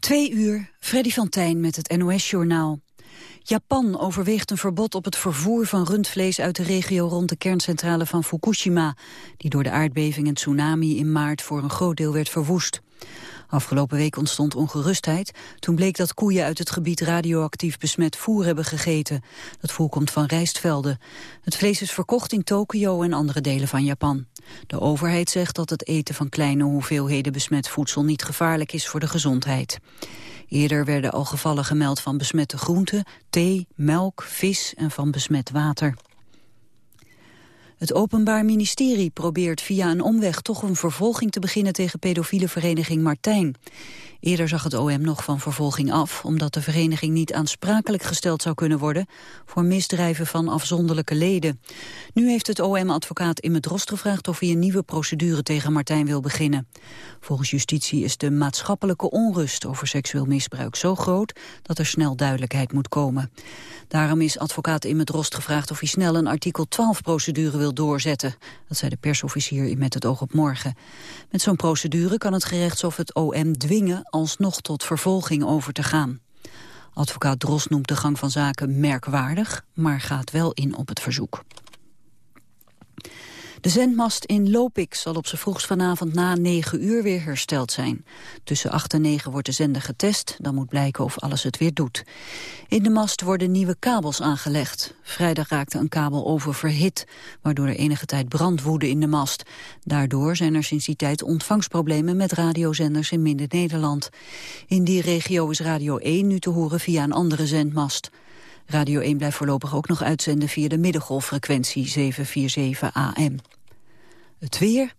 Twee uur, Freddy van Tijn met het NOS-journaal. Japan overweegt een verbod op het vervoer van rundvlees uit de regio rond de kerncentrale van Fukushima, die door de aardbeving en tsunami in maart voor een groot deel werd verwoest. Afgelopen week ontstond ongerustheid. Toen bleek dat koeien uit het gebied radioactief besmet voer hebben gegeten. Dat voer komt van rijstvelden. Het vlees is verkocht in Tokio en andere delen van Japan. De overheid zegt dat het eten van kleine hoeveelheden besmet voedsel niet gevaarlijk is voor de gezondheid. Eerder werden al gevallen gemeld van besmette groenten, thee, melk, vis en van besmet water. Het Openbaar Ministerie probeert via een omweg toch een vervolging te beginnen tegen pedofiele vereniging Martijn. Eerder zag het OM nog van vervolging af, omdat de vereniging niet aansprakelijk gesteld zou kunnen worden voor misdrijven van afzonderlijke leden. Nu heeft het OM-advocaat Imme Drost gevraagd of hij een nieuwe procedure tegen Martijn wil beginnen. Volgens justitie is de maatschappelijke onrust over seksueel misbruik zo groot dat er snel duidelijkheid moet komen. Daarom is advocaat Imme Drost gevraagd of hij snel een artikel 12-procedure wil doorzetten. Dat zei de persofficier met het oog op morgen. Met zo'n procedure kan het gerechtshof het OM dwingen alsnog tot vervolging over te gaan. Advocaat Dros noemt de gang van zaken merkwaardig, maar gaat wel in op het verzoek. De zendmast in Lopik zal op zijn vroegst vanavond na 9 uur weer hersteld zijn. Tussen 8 en 9 wordt de zender getest, dan moet blijken of alles het weer doet. In de mast worden nieuwe kabels aangelegd. Vrijdag raakte een kabel oververhit, waardoor er enige tijd brand woedde in de mast. Daardoor zijn er sinds die tijd ontvangstproblemen met radiozenders in Midden-Nederland. In die regio is Radio 1 nu te horen via een andere zendmast. Radio 1 blijft voorlopig ook nog uitzenden via de middengolffrequentie 747 AM. Het weer.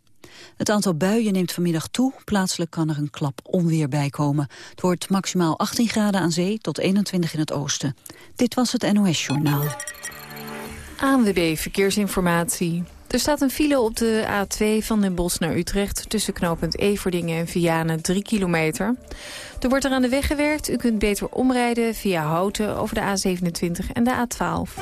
Het aantal buien neemt vanmiddag toe. Plaatselijk kan er een klap onweer bij komen. Het wordt maximaal 18 graden aan zee tot 21 in het oosten. Dit was het NOS Journaal. ANWB Verkeersinformatie. Er staat een file op de A2 van Den Bosch naar Utrecht... tussen knooppunt Everdingen en Vianen, 3 kilometer. Er wordt er aan de weg gewerkt. U kunt beter omrijden via Houten over de A27 en de A12.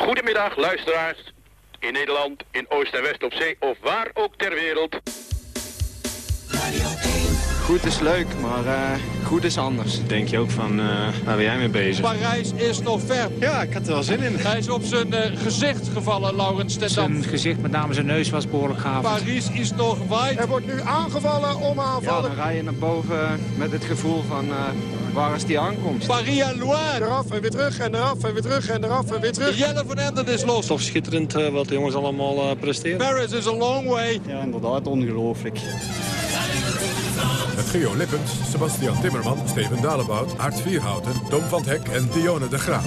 Goedemiddag luisteraars. In Nederland, in Oost en West op zee of waar ook ter wereld. Goed is leuk, maar eh, goed is anders. Denk je ook van, uh, waar ben jij mee bezig? Parijs is nog ver. Ja, ik had er wel zin in. Hij is op zijn uh, gezicht gevallen, Laurens ten Zijn gezicht, met name zijn neus, was behoorlijk gaaf. Parijs is nog wijd. Er wordt nu aangevallen om aanvallen. Ja, dan rij je naar boven met het gevoel van waar is die aankomst. Paris en loin. Eraf en weer terug en eraf en weer terug en eraf en weer terug. Jelle van Enden is los. Toch schitterend wat de jongens allemaal presteren. Paris is a long way. Ja, inderdaad, ongelooflijk. Met Geo Lippens, Sebastian Timmerman, Steven Dalebout, Art Vierhouten, Tom van Hek en Dionne de Graaf.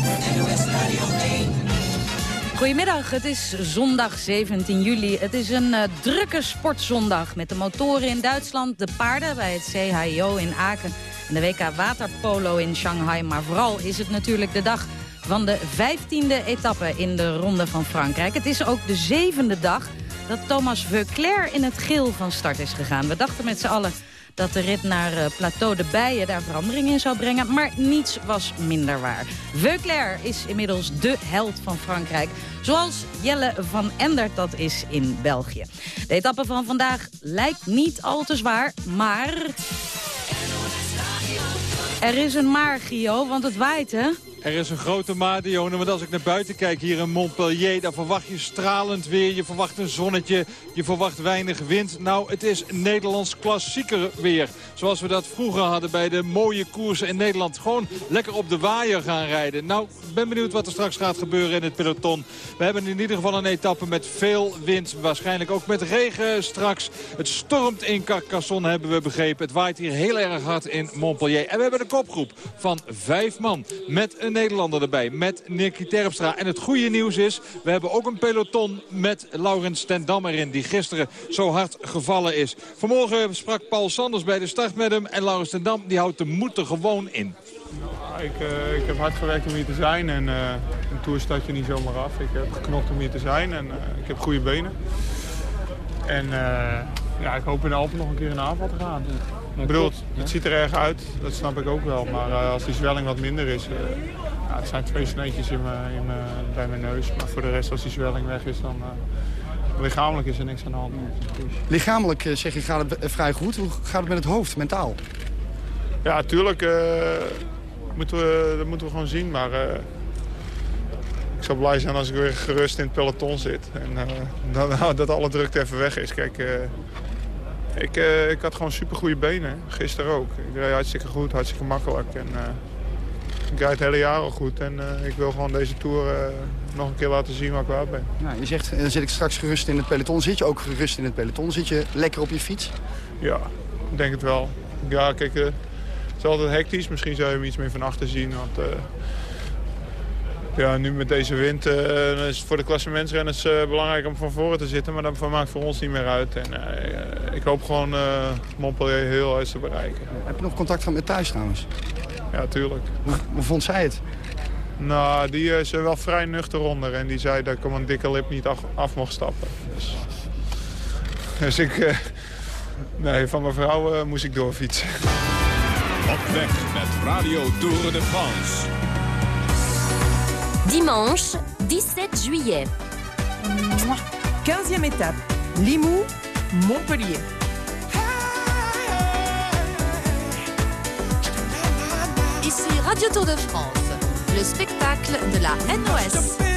Goedemiddag, het is zondag 17 juli. Het is een uh, drukke sportzondag met de motoren in Duitsland, de paarden bij het CHIO in Aken en de WK Waterpolo in Shanghai. Maar vooral is het natuurlijk de dag van de 15e etappe in de Ronde van Frankrijk. Het is ook de zevende dag dat Thomas Veuclair in het geel van start is gegaan. We dachten met z'n allen dat de rit naar uh, Plateau de Bijen daar verandering in zou brengen. Maar niets was minder waar. Veuclair is inmiddels de held van Frankrijk. Zoals Jelle van Endert dat is in België. De etappe van vandaag lijkt niet al te zwaar, maar... Er is een maar, Gio, want het waait, hè? Er is een grote maat, Dione, want als ik naar buiten kijk hier in Montpellier... dan verwacht je stralend weer, je verwacht een zonnetje, je verwacht weinig wind. Nou, het is Nederlands klassieker weer. Zoals we dat vroeger hadden bij de mooie koersen in Nederland. Gewoon lekker op de waaier gaan rijden. Nou, ik ben benieuwd wat er straks gaat gebeuren in het peloton. We hebben in ieder geval een etappe met veel wind. Waarschijnlijk ook met regen straks. Het stormt in Carcassonne, hebben we begrepen. Het waait hier heel erg hard in Montpellier. En we hebben een kopgroep van vijf man met een Nederlander erbij. Met Nicky Terpstra. En het goede nieuws is, we hebben ook een peloton met Laurens ten Dam erin. Die gisteren zo hard gevallen is. Vanmorgen sprak Paul Sanders bij de start met hem. En Laurens ten Dam die houdt de moed er gewoon in. Nou, ik, uh, ik heb hard gewerkt om hier te zijn. En uh, een tour staat je niet zomaar af. Ik heb geknokt om hier te zijn. En uh, ik heb goede benen. En ja, ik hoop in de Alpen nog een keer in de aanval te gaan. Ik bedoel, het ziet er erg uit, dat snap ik ook wel. Maar uh, als die zwelling wat minder is... Uh, ja, het zijn twee sneetjes in mijn, in mijn, bij mijn neus. Maar voor de rest, als die zwelling weg is, dan... Uh, lichamelijk is er niks aan de hand. Lichamelijk zeg je gaat het vrij goed. Hoe gaat het met het hoofd, mentaal? Ja, tuurlijk. moeten we, dat moeten we gewoon zien. Maar ik zou blij zijn als ik weer gerust in het peloton zit. En dan, dat alle drukte even weg is. Kijk, ik, uh, ik had gewoon super goede benen. Gisteren ook. Ik reed hartstikke goed, hartstikke makkelijk. En, uh, ik rijd het hele jaar al goed. En uh, ik wil gewoon deze Tour nog een keer laten zien waar ik waard ben. Nou, je zegt, dan zit ik straks gerust in het peloton. Zit je ook gerust in het peloton? Zit je lekker op je fiets? Ja, ik denk het wel. Ja, kijk, het is altijd hectisch. Misschien zou je hem iets meer van achter zien. Want ja, nu met deze wind uh, is het voor de klassementsrenners uh, belangrijk om van voren te zitten. Maar dat maakt voor ons niet meer uit. En, uh, ik hoop gewoon Montpellier heel uit te bereiken. Heb je nog contact gehad met thuis trouwens? Ja, tuurlijk. Hoe, hoe vond zij het? Nou, die is er wel vrij nuchter onder. En die zei dat ik om een dikke lip niet af, af mocht stappen. Dus, dus ik... nee, van mijn vrouw moest ik doorfietsen. Op weg met Radio Tour de France. Dimanche 17 juillet. 15e étape, Limoux, Montpellier. Ici Radio Tour de France, le spectacle de la NOS.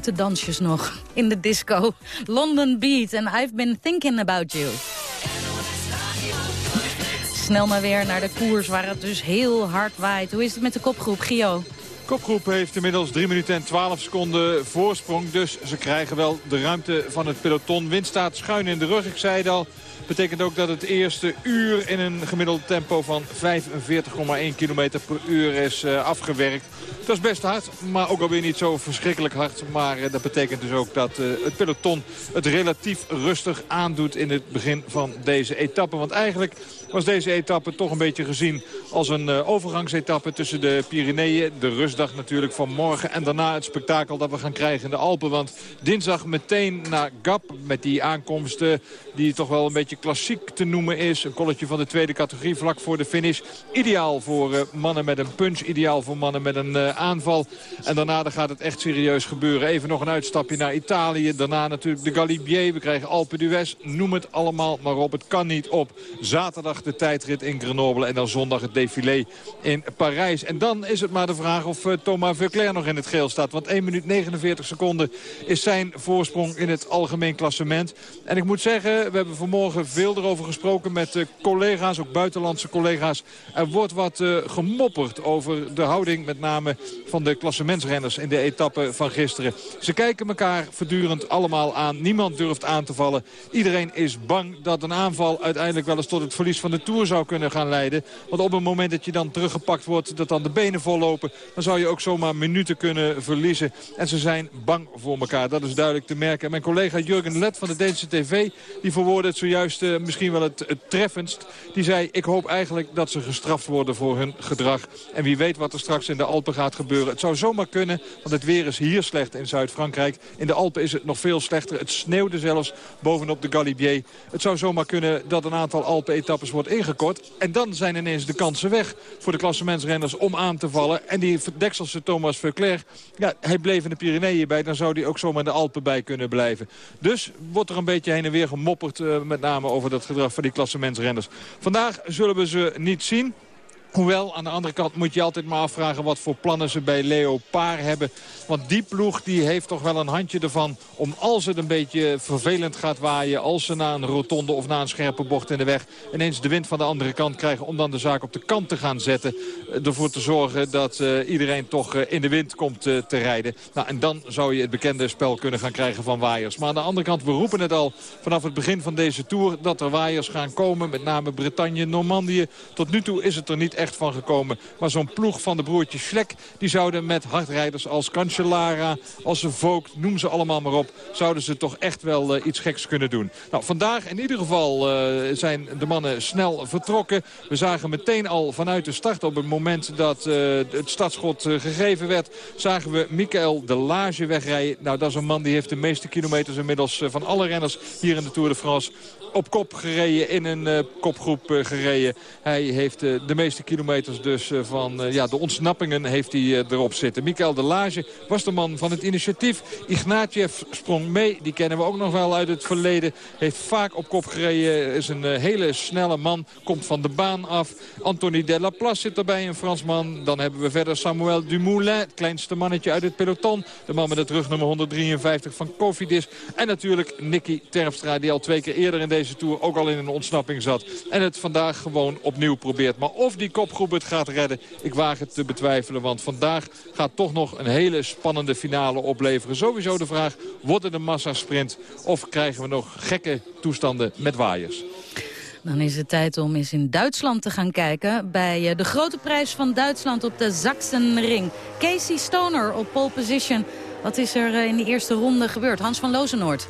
Hete dansjes nog in de disco. London Beat en I've been thinking about you. Snel maar weer naar de koers waar het dus heel hard waait. Hoe is het met de kopgroep, Gio? kopgroep heeft inmiddels 3 minuten en 12 seconden voorsprong. Dus ze krijgen wel de ruimte van het peloton. Wind staat schuin in de rug, ik zei het al. Betekent ook dat het eerste uur in een gemiddeld tempo van 45,1 km per uur is uh, afgewerkt. Dat is best hard, maar ook alweer niet zo verschrikkelijk hard. Maar uh, dat betekent dus ook dat uh, het peloton het relatief rustig aandoet in het begin van deze etappe. Want eigenlijk was deze etappe toch een beetje gezien als een uh, overgangsetappe tussen de Pyreneeën. De rustdag natuurlijk van morgen en daarna het spektakel dat we gaan krijgen in de Alpen. Want dinsdag meteen naar Gap met die aankomsten die toch wel een beetje klassiek te noemen is. Een kolletje van de tweede categorie vlak voor de finish. Ideaal voor uh, mannen met een punch, ideaal voor mannen met een uh, aanval. En daarna gaat het echt serieus gebeuren. Even nog een uitstapje naar Italië. Daarna natuurlijk de Galibier. We krijgen Alpe d'Huez. Noem het allemaal maar op. Het kan niet op. Zaterdag de tijdrit in Grenoble en dan zondag het défilé in Parijs. En dan is het maar de vraag of uh, Thomas Verclair nog in het geel staat. Want 1 minuut 49 seconden is zijn voorsprong in het algemeen klassement. En ik moet zeggen, we hebben vanmorgen veel erover gesproken met uh, collega's, ook buitenlandse collega's. Er wordt wat uh, gemopperd over de houding met name van de klassementsrenners in de etappe van gisteren. Ze kijken elkaar voortdurend allemaal aan. Niemand durft aan te vallen. Iedereen is bang dat een aanval uiteindelijk wel eens tot het verlies van de Tour zou kunnen gaan leiden. Want op het moment dat je dan teruggepakt wordt, dat dan de benen vollopen... dan zou je ook zomaar minuten kunnen verliezen. En ze zijn bang voor elkaar. Dat is duidelijk te merken. En mijn collega Jurgen Let van de Deense TV... die verwoordde het zojuist uh, misschien wel het, het treffendst. Die zei, ik hoop eigenlijk dat ze gestraft worden voor hun gedrag. En wie weet wat er straks in de Alpen gaat gebeuren. Het zou zomaar kunnen, want het weer is hier slecht in Zuid-Frankrijk. In de Alpen is het nog veel slechter. Het sneeuwde zelfs bovenop de Galibier. Het zou zomaar kunnen dat een aantal Alpen-etappes wordt ingekort. En dan zijn ineens de kansen weg voor de klassementsrenners om aan te vallen. En die dekselse Thomas Verclair, ja, hij bleef in de Pyreneeën bij. Dan zou hij ook zomaar in de Alpen bij kunnen blijven. Dus wordt er een beetje heen en weer gemopperd. Uh, met name over dat gedrag van die klassementsrenners. Vandaag zullen we ze niet zien. Hoewel, aan de andere kant moet je altijd maar afvragen wat voor plannen ze bij Leopard hebben. Want die ploeg die heeft toch wel een handje ervan om als het een beetje vervelend gaat waaien... als ze na een rotonde of na een scherpe bocht in de weg ineens de wind van de andere kant krijgen... om dan de zaak op de kant te gaan zetten. Ervoor te zorgen dat uh, iedereen toch uh, in de wind komt te rijden. Nou, en dan zou je het bekende spel kunnen gaan krijgen van waaiers. Maar aan de andere kant, we roepen het al vanaf het begin van deze Tour... dat er waaiers gaan komen, met name Bretagne, Normandië. Tot nu toe is het er niet echt van gekomen. Maar zo'n ploeg van de broertjes Schlek... die zouden met hardrijders als Cancellara, als Vogt, noem ze allemaal maar op... zouden ze toch echt wel uh, iets geks kunnen doen. Nou, vandaag in ieder geval uh, zijn de mannen snel vertrokken. We zagen meteen al vanuit de start op het moment dat uh, het startschot gegeven werd... zagen we Michael de Lage wegrijden. Nou, dat is een man die heeft de meeste kilometers inmiddels van alle renners hier in de Tour de France op kop gereden, in een uh, kopgroep uh, gereden. Hij heeft uh, de meeste kilometers dus van ja, de ontsnappingen heeft hij erop zitten. Mikael de Lage was de man van het initiatief. Ignatiev sprong mee, die kennen we ook nog wel uit het verleden. Heeft vaak op kop gereden, is een hele snelle man, komt van de baan af. Anthony Delaplace zit erbij, een Fransman. Dan hebben we verder Samuel Dumoulin, het kleinste mannetje uit het peloton. De man met het rugnummer 153 van Cofidis. En natuurlijk Nicky Terpstra, die al twee keer eerder in deze deze Tour ook al in een ontsnapping zat. En het vandaag gewoon opnieuw probeert. Maar of die kopgroep het gaat redden, ik waag het te betwijfelen. Want vandaag gaat toch nog een hele spannende finale opleveren. Sowieso de vraag, wordt het een massasprint of krijgen we nog gekke toestanden met waaiers? Dan is het tijd om eens in Duitsland te gaan kijken... bij de grote prijs van Duitsland op de Sachsenring. Casey Stoner op pole position. Wat is er in de eerste ronde gebeurd? Hans van Lozenoord.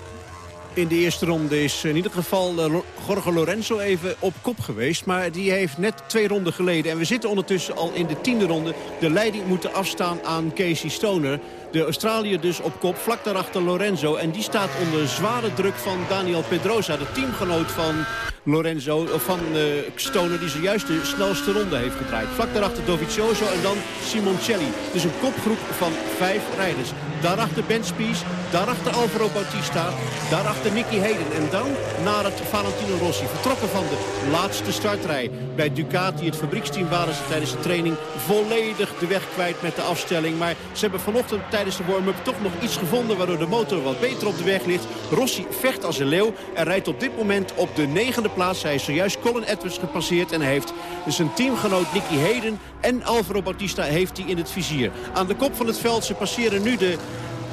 In de eerste ronde is in ieder geval uh, Jorge Lorenzo even op kop geweest. Maar die heeft net twee ronden geleden. En we zitten ondertussen al in de tiende ronde. De leiding moeten afstaan aan Casey Stoner. De Australiër dus op kop, vlak daarachter Lorenzo. En die staat onder zware druk van Daniel Pedrosa, de teamgenoot van Lorenzo, van uh, Stoner, die zojuist de snelste ronde heeft gedraaid. Vlak daarachter Dovizioso en dan Simoncelli. Dus een kopgroep van vijf rijders. Daarachter Ben Spies, daarachter Alvaro Bautista, daarachter Nicky Hayden. En dan naar het Valentino Rossi, vertrokken van de laatste startrij. Bij Ducati, het fabrieksteam, waren ze tijdens de training volledig de weg kwijt met de afstelling. Maar ze hebben vanochtend tijdens de warm-up toch nog iets gevonden... waardoor de motor wat beter op de weg ligt. Rossi vecht als een leeuw en rijdt op dit moment op de negende plaats. Hij is zojuist Colin Edwards gepasseerd en heeft zijn teamgenoot Nicky Heden... en Alvaro Bautista heeft hij in het vizier. Aan de kop van het veld, ze passeren nu de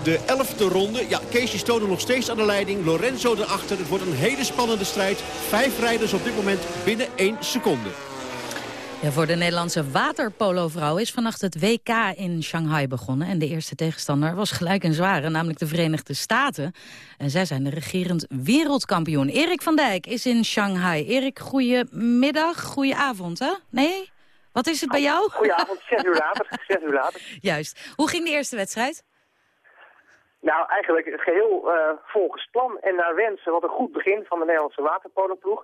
de elfde ronde. Ja, Casey Stoner nog steeds aan de leiding. Lorenzo erachter. Het wordt een hele spannende strijd. Vijf rijders op dit moment binnen één seconde. Ja, voor de Nederlandse waterpolo-vrouw is vannacht het WK in Shanghai begonnen. En de eerste tegenstander was gelijk een zware, namelijk de Verenigde Staten. En zij zijn de regerend wereldkampioen. Erik van Dijk is in Shanghai. Erik, goedemiddag, goedenavond, hè? Nee? Wat is het bij jou? Goedenavond, zes uur later. Zes uur later. Juist. Hoe ging de eerste wedstrijd? Nou, eigenlijk geheel uh, volgens plan en naar wensen. Wat een goed begin van de Nederlandse waterpoloploeg.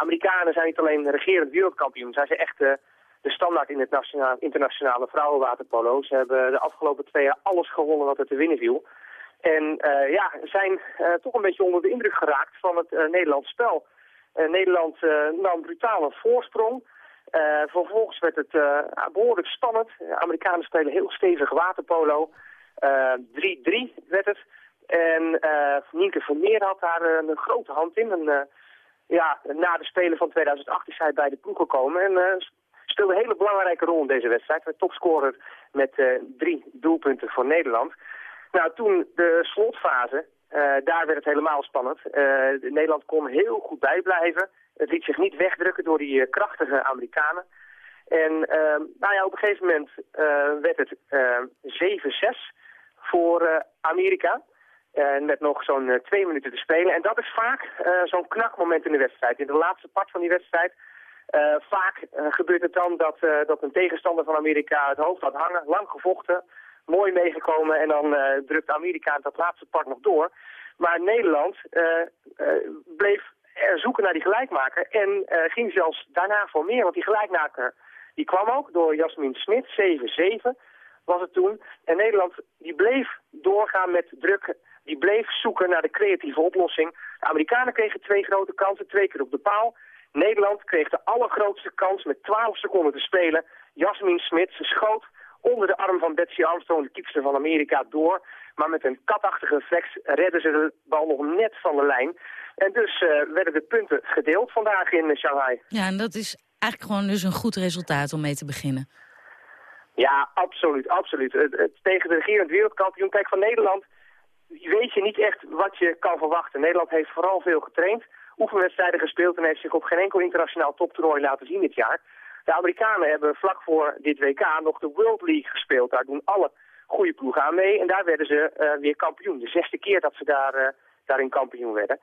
Amerikanen zijn niet alleen regerend wereldkampioen, zij zijn echt uh, de standaard in het nationale, internationale vrouwenwaterpolo. Ze hebben de afgelopen twee jaar alles gewonnen wat er te winnen viel. En uh, ja, zijn toch een beetje onder de indruk geraakt van het Nederlands spel. Nederland nam brutaal een voorsprong. vervolgens werd het behoorlijk spannend. De Amerikanen spelen heel stevig waterpolo. 3-3 werd het. En uh, Nienke Vermeer had daar een grote hand in. En, ja, na de Spelen van 2008 is hij bij de ploeg gekomen en uh, speelde een hele belangrijke rol in deze wedstrijd. Hij topscorer met uh, drie doelpunten voor Nederland. Nou, toen de slotfase, uh, daar werd het helemaal spannend. Nederland kon heel goed bijblijven. Het liet zich niet wegdrukken door die krachtige Amerikanen. En nou ja, op een gegeven moment werd het 7-6 voor Amerika. En met nog zo'n uh, twee minuten te spelen. En dat is vaak uh, zo'n knakmoment in de wedstrijd. In de laatste part van die wedstrijd. Vaak gebeurt het dan dat, dat een tegenstander van Amerika het hoofd had hangen. Lang gevochten. Mooi meegekomen. En dan drukt Amerika dat laatste part nog door. Maar Nederland bleef zoeken naar die gelijkmaker. En ging zelfs daarna voor meer. Want die gelijkmaker die kwam ook door Jasmin Smit. 7-7 was het toen. En Nederland die bleef doorgaan met druk die bleef zoeken naar de creatieve oplossing. De Amerikanen kregen twee grote kansen, twee keer op de paal. Nederland kreeg de allergrootste kans met 12 seconden te spelen. Jasmin Smit, ze schoot onder de arm van Betsy Armstrong, de kiepster van Amerika, door. Maar met een katachtige reflex redden ze de bal nog net van de lijn. En dus uh, werden de punten gedeeld vandaag in Shanghai. Ja, en dat is eigenlijk gewoon dus een goed resultaat om mee te beginnen. Ja, absoluut, absoluut. Het, het, tegen de regerend wereldkampioen, kijk van Nederland weet je niet echt wat je kan verwachten. Nederland heeft vooral veel getraind, oefenwedstrijden gespeeld en heeft zich op geen enkel internationaal toptoernooi laten zien dit jaar. De Amerikanen hebben vlak voor dit WK nog de World League gespeeld. Daar doen alle goede ploegen aan mee en daar werden ze uh, weer kampioen. De zesde keer dat ze daar, uh, daarin kampioen werden.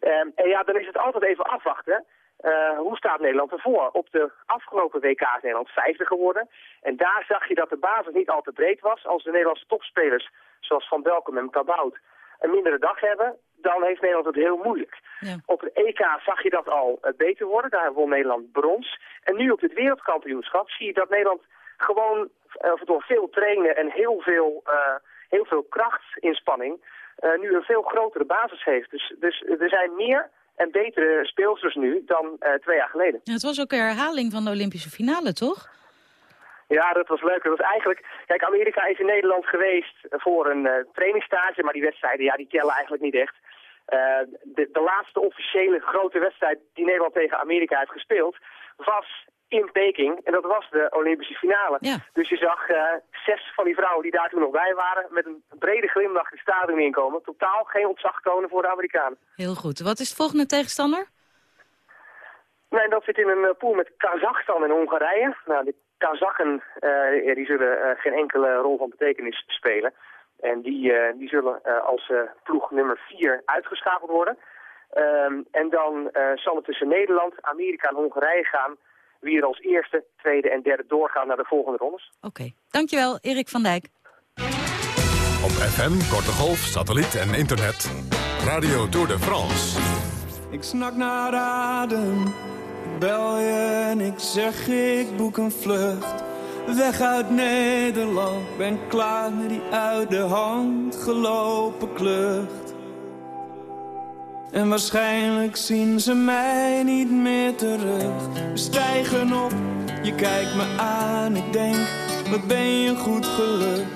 Um, en ja, dan is het altijd even afwachten. Uh, hoe staat Nederland ervoor? Op de afgelopen WK is Nederland vijfde geworden. En daar zag je dat de basis niet al te breed was. Als de Nederlandse topspelers zoals Van Belkom en Kabout, een mindere dag hebben, dan heeft Nederland het heel moeilijk. Ja. Op het EK zag je dat al uh, beter worden, daar won Nederland brons. En nu op het wereldkampioenschap zie je dat Nederland gewoon uh, door veel trainen en heel veel, uh, heel veel krachtsinspanning nu een veel grotere basis heeft. Dus, dus er zijn meer en betere speelsters nu dan twee jaar geleden. Ja, het was ook een herhaling van de Olympische finale, toch? Ja, dat was leuk. Dat was eigenlijk... Kijk, Amerika is in Nederland geweest voor een uh, trainingsstage, maar die wedstrijden, ja, die tellen eigenlijk niet echt. Uh, de, de, laatste officiële grote wedstrijd die Nederland tegen Amerika heeft gespeeld, was in Peking. En dat was de Olympische finale. Ja. Dus je zag uh, zes van die vrouwen die daar toen nog bij waren... met een brede glimlach de stadion inkomen. Totaal geen ontzag tonen voor de Amerikanen. Heel goed. Wat is de volgende tegenstander? Nee, dat zit in een pool met Kazachstan en Hongarije. Nou, dit Kazachen uh, die zullen uh, geen enkele rol van betekenis spelen. En die, die zullen als ploeg nummer 4 uitgeschakeld worden. Um, en dan zal het tussen Nederland, Amerika en Hongarije gaan... wie er als eerste, tweede en derde doorgaan naar de volgende rondes. Oké, okay. dankjewel Erik van Dijk. Op FM, korte golf, satelliet en internet. Radio Tour de France. Ik snak naar adem bel je en ik zeg ik boek een vlucht. Weg uit Nederland, ben klaar met die uit de hand gelopen klucht. En waarschijnlijk zien ze mij niet meer terug. We stijgen op, je kijkt me aan, ik denk, wat ben je goed geluk.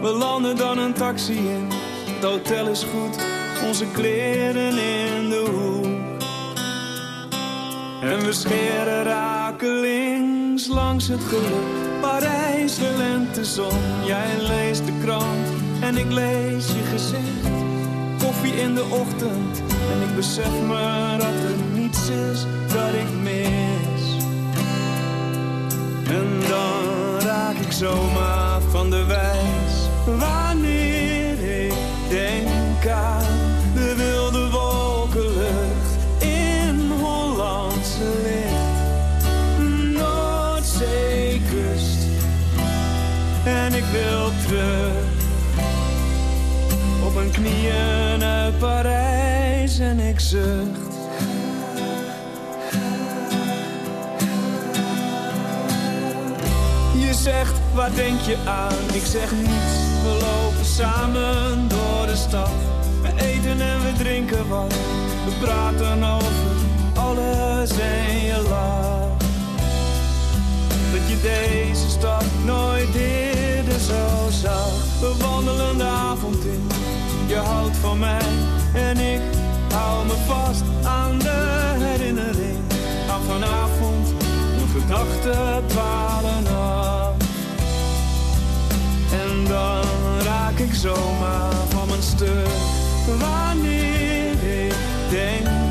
We landen dan een taxi in, het hotel is goed, onze kleren in de hoek. En we scheren rakelings langs het geluk. Parijs, de lentezon, jij leest de krant en ik lees je gezicht. Koffie in de ochtend en ik besef me dat er niets is dat ik mis. En dan raak ik zomaar van de wijs wanneer ik denk aan de wilde wolkenlucht in Hollandse licht. Noordzeekust en ik wil terug op mijn knieën uit Parijs en ik zucht. Je zegt, waar denk je aan? Ik zeg niets, we lopen samen door de stad. We eten en we drinken wat, we praten over alles en je lacht. Dat je deze stad nooit eerder zo zag. We wandelen de avond in, je houdt van mij en ik hou me vast aan de herinnering. Aan vanavond, een gedachte dwalen af. En dan raak ik zomaar van mijn stuk. Wanneer ik denk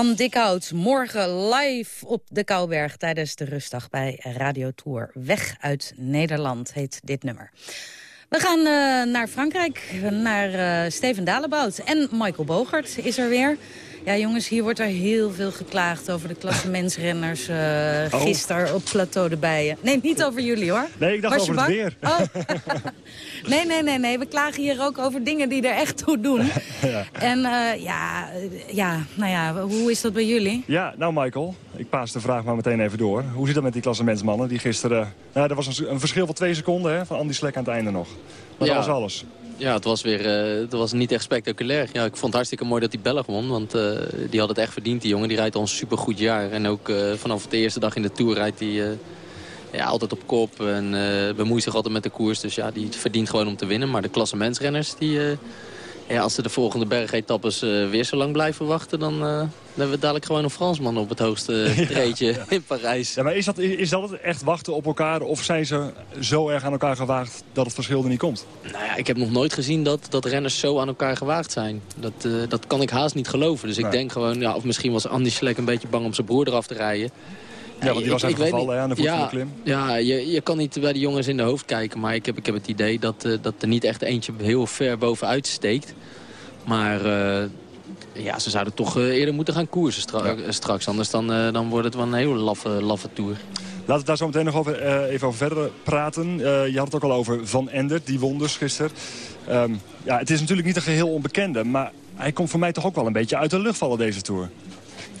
Van Dikhout, morgen live op de Kouberg tijdens de rustdag bij Radio Tour. Weg uit Nederland heet dit nummer. We gaan eh, naar Frankrijk, naar eh, Steven Dalebout. En Michael Bogert is er weer. Ja, jongens, hier wordt er heel veel geklaagd over de klassementsrenners uh, Oh. gisteren op Plateau de Bijen. Nee, niet over jullie hoor. Nee, ik dacht Was over het weer. Oh. nee, nee, nee, nee. We klagen hier ook over dingen die er echt toe doen. Ja. En eh, ja, eh, ja, nou ja, hoe is dat bij jullie? Ja, nou Michael, ik paas de vraag maar meteen even door. Hoe zit dat met die klassementsmannen die gisteren... Nou, er was een, een verschil van twee seconden hè, van Andy Slek aan het einde nog. Maar Ja. dat was alles. Ja, het was weer eh, het was niet echt spectaculair. Ja, ik vond het hartstikke mooi dat die Belg won. Want eh, die had het echt verdiend, die jongen. Die rijdt al een supergoed jaar. En ook eh, vanaf de eerste dag in de Tour rijdt hij ja, altijd op kop. En bemoeit zich altijd met de koers. Dus ja, die verdient gewoon om te winnen. Maar de klassementsrenners, die, ja, als ze de volgende bergetappes eh weer zo lang blijven wachten... dan, eh, dan hebben we dadelijk gewoon een Fransman op het hoogste treedje in Parijs. Ja, maar is dat, is dat het echt wachten op elkaar? Of zijn ze zo erg aan elkaar gewaagd dat het verschil er niet komt? Nou ja, ik heb nog nooit gezien dat, dat renners zo aan elkaar gewaagd zijn. Dat, eh, dat kan ik haast niet geloven. Dus ik denk gewoon, ja, of misschien was Andy Schleck een beetje bang om zijn broer eraf te rijden. Ja, want die was even weet gevallen hè, aan de voet ja, van de klim. Ja, je, je kan niet bij de jongens in de hoofd kijken. Maar ik heb, ik heb het idee dat, eh, dat er niet echt eentje heel ver bovenuit steekt. Maar eh, ja, ze zouden toch eh, eerder moeten gaan koersen stra- straks. Anders dan, dan wordt het wel een hele laffe, laffe tour. Laten we daar zo meteen nog over, even over verder praten. Je had het ook al over Van Endert, die won dus gisteren. Ehm, ja, het is natuurlijk niet een geheel onbekende, maar hij komt voor mij toch ook wel een beetje uit de lucht vallen deze Tour.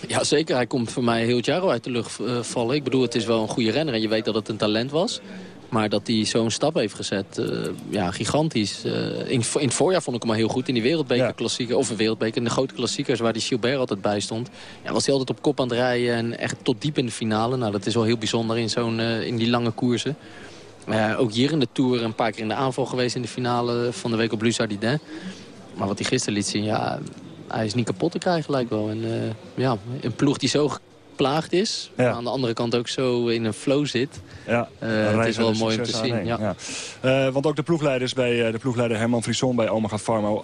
Ja, zeker. Hij komt voor mij heel het jaar al uit de lucht eh, vallen. Ik bedoel, het is wel een goede renner en je weet dat het een talent was. Maar dat hij zo'n stap heeft gezet, eh, ja, gigantisch. Eh, in, in het voorjaar vond ik hem al heel goed. In die wereldbeker klassieker, of een wereldbeker, in de grote klassiekers... waar die Gilbert altijd bij stond. Ja, was hij altijd op kop aan het rijden en echt tot diep in de finale. Nou, dat is wel heel bijzonder in, zo'n in die lange koersen. ook hier in de Tour een paar keer in de aanval geweest... in de finale van de week op Luzardin. Maar wat hij gisteren liet zien, ja, hij is niet kapot te krijgen lijkt wel. En ja, een ploeg die zo geplaagd is. Maar aan de andere kant ook zo in een flow zit. Ja, uh, het is wel mooi om te zien. Ja. Uh, want ook de ploegleiders bij de ploegleider Herman Frison bij Omega Pharma.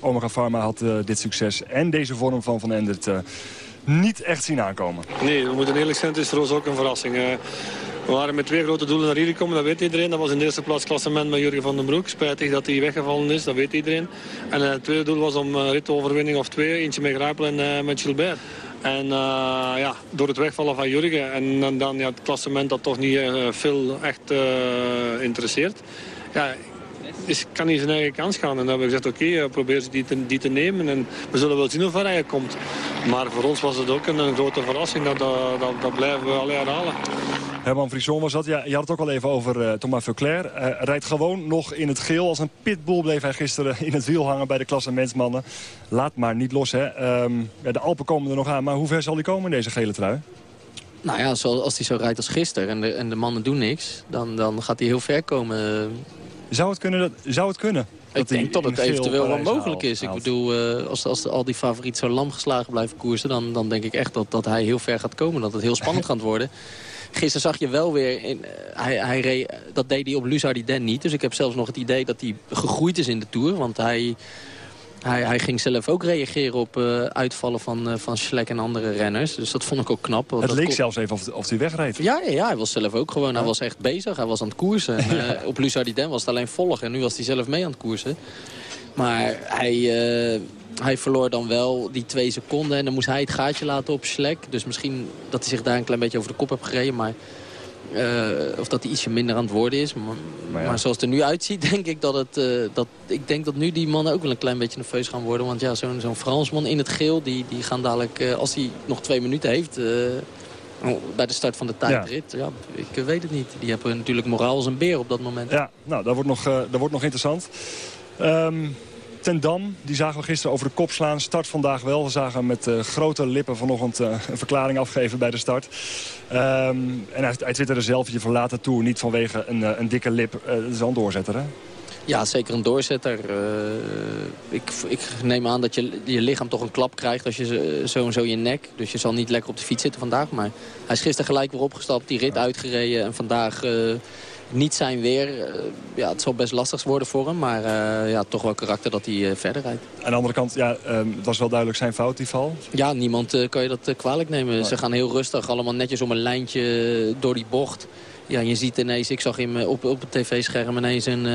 Omega Pharma had dit succes en deze vorm van Van Endert niet echt zien aankomen. Nee, we moeten eerlijk zijn, het is voor ons ook een verrassing. We waren met twee grote doelen naar hier gekomen, dat weet iedereen. Dat was in de eerste plaats klassement met Jurgen van den Broek. Spijtig dat hij weggevallen is, dat weet iedereen. En het tweede doel was om ritoverwinning of twee. Eentje met Grijpel en met Gilbert. En ja, door het wegvallen van Jurgen en, dan ja, het klassement dat toch niet veel echt interesseert. Ja, is, kan hij zijn eigen kans gaan. En dan hebben we gezegd, oké, okay, probeer ze die te, die te nemen. En we zullen wel zien hoe ver hij komt. Maar voor ons was het ook een, een grote verrassing. Dat, dat, dat, dat blijven we alleen herhalen. Herman Frison was dat. Ja, je had het ook al even over uh, Thomas Verclair. Uh, rijdt gewoon nog in het geel. Als een pitbull bleef hij gisteren in het wiel hangen bij de klassementsmannen. Laat maar niet los, hè. Um, ja, de Alpen komen er nog aan. Maar hoe ver zal hij komen in deze gele trui? Nou ja, als hij zo rijdt als gisteren en de, en de mannen doen niks... Dan, dan gaat hij heel ver komen. Zou het kunnen? Dat, zou het kunnen? Ik denk dat het eventueel wel mogelijk is. Ik bedoel, uh, als, als al die favorieten zo lam geslagen blijven koersen... Dan, dan denk ik echt dat, dat hij heel ver gaat komen. Dat het heel spannend gaat worden. Gisteren zag je wel weer, in, hij, hij reed, dat deed hij op Luzardiden niet. Dus ik heb zelfs nog het idee dat hij gegroeid is in de Tour. Want hij, hij, hij ging zelf ook reageren op uh, uitvallen van, uh, van Schleck en andere renners. Dus dat vond ik ook knap. Het leek zelfs even of, of hij wegreed. Ja, ja, ja, hij was zelf ook gewoon. Ja. Hij was echt bezig. Hij was aan het koersen. En, ja. Op Luzardiden was het alleen volgen. En nu was hij zelf mee aan het koersen. Maar hij, hij verloor dan wel die twee seconden. En dan moest hij het gaatje laten op Schlek. Dus misschien dat hij zich daar een klein beetje over de kop heeft gereden. Maar uh, of dat hij ietsje minder aan het worden is. Maar, maar, ja. maar zoals het er nu uitziet, denk ik dat, het, uh, dat, ik denk dat nu die mannen ook wel een klein beetje nerveus gaan worden. Want ja, zo'n zo'n Fransman in het geel, die, die gaan dadelijk, uh, als hij nog twee minuten heeft... bij de start van de tijdrit, ja. ja. ik weet het niet. Die hebben natuurlijk moraal als een beer op dat moment. Ja, nou, dat wordt nog, dat wordt nog interessant. Um, Ten Dam, die zagen we gisteren over de kop slaan. Start vandaag wel. We zagen hem met uh, grote lippen vanochtend uh, een verklaring afgeven bij de start. Um, en hij, hij twitterde zelf, je verlaat Tour niet vanwege een, uh, een dikke lip. dat is wel een doorzetter, hè? Ja, zeker een doorzetter. ik, ik, neem aan dat je, je lichaam toch een klap krijgt als je zo en zo je nek. Dus je zal niet lekker op de fiets zitten vandaag. Maar hij is gisteren gelijk weer opgestapt, die rit uitgereden. En vandaag niet zijn weer. Uh, ja, het zal best lastig worden voor hem. Maar uh, ja, toch wel karakter dat hij uh, verder rijdt. Aan de andere kant, ja, um, het was wel duidelijk zijn fout, die val. Ja, niemand kan je dat kwalijk nemen. Nee. Ze gaan heel rustig, allemaal netjes om een lijntje door die bocht. Ja, je ziet ineens, ik zag hem op, op het tv-scherm ineens een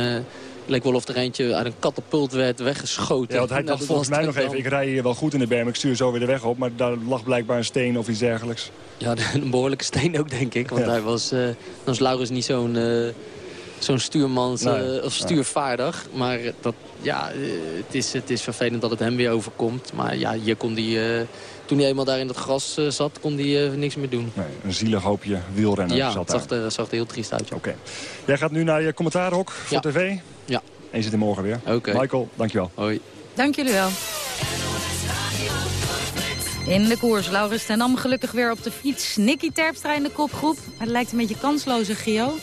leek wel of er eentje uit een katapult werd weggeschoten. Ja, want hij dacht volgens mij nog even, ik rij hier wel goed in de berm, ik stuur zo weer de weg op. Maar daar lag blijkbaar een steen of iets dergelijks. Ja, een behoorlijke steen ook, denk ik. Want ja. hij was, uh, was Laurens niet zo'n uh, zo'n stuurmans nee, uh, of stuurvaardig. Nee. Maar dat, ja, het, is, het is vervelend dat het hem weer overkomt. Maar ja, hier kon hij toen hij eenmaal daar in het gras zat, kon hij niks meer doen. Nee, een zielig hoopje wielrenner ja, zat het zag er, zag er heel triest uit. Oké. Okay. Jij gaat nu naar je commentaarhok voor ja. tv? Ja. En je zit er morgen weer. Oké. Okay. Michael, dankjewel. Hoi. Dank jullie wel. In de koers, Laurens ten Dam gelukkig weer op de fiets. Nicky Terpstra in de kopgroep. Het lijkt een beetje kansloze, Gio.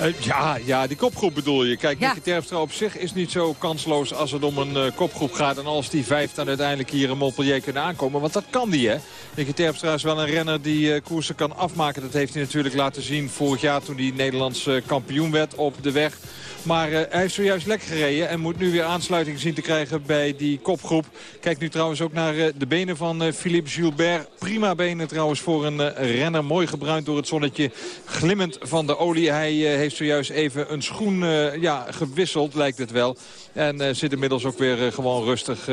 Uh, ja, ja, die kopgroep bedoel je. Kijk, ja. Nicky Terpstra op zich is niet zo kansloos als het om een uh, kopgroep gaat. En als die vijf dan uiteindelijk hier in Montpellier kunnen aankomen. Want dat kan die, hè. Nicky Terpstra is wel een renner die uh, koersen kan afmaken. Dat heeft hij natuurlijk laten zien vorig jaar toen hij Nederlands kampioen werd op de weg. Maar hij heeft zojuist lekker gereden en moet nu weer aansluiting zien te krijgen bij die kopgroep. Kijk nu trouwens ook naar de benen van Philippe Gilbert. Prima benen trouwens voor een renner. Mooi gebruind door het zonnetje. Glimmend van de olie. Hij heeft zojuist even een schoen ja, gewisseld, lijkt het wel. En uh, zit inmiddels ook weer uh, gewoon rustig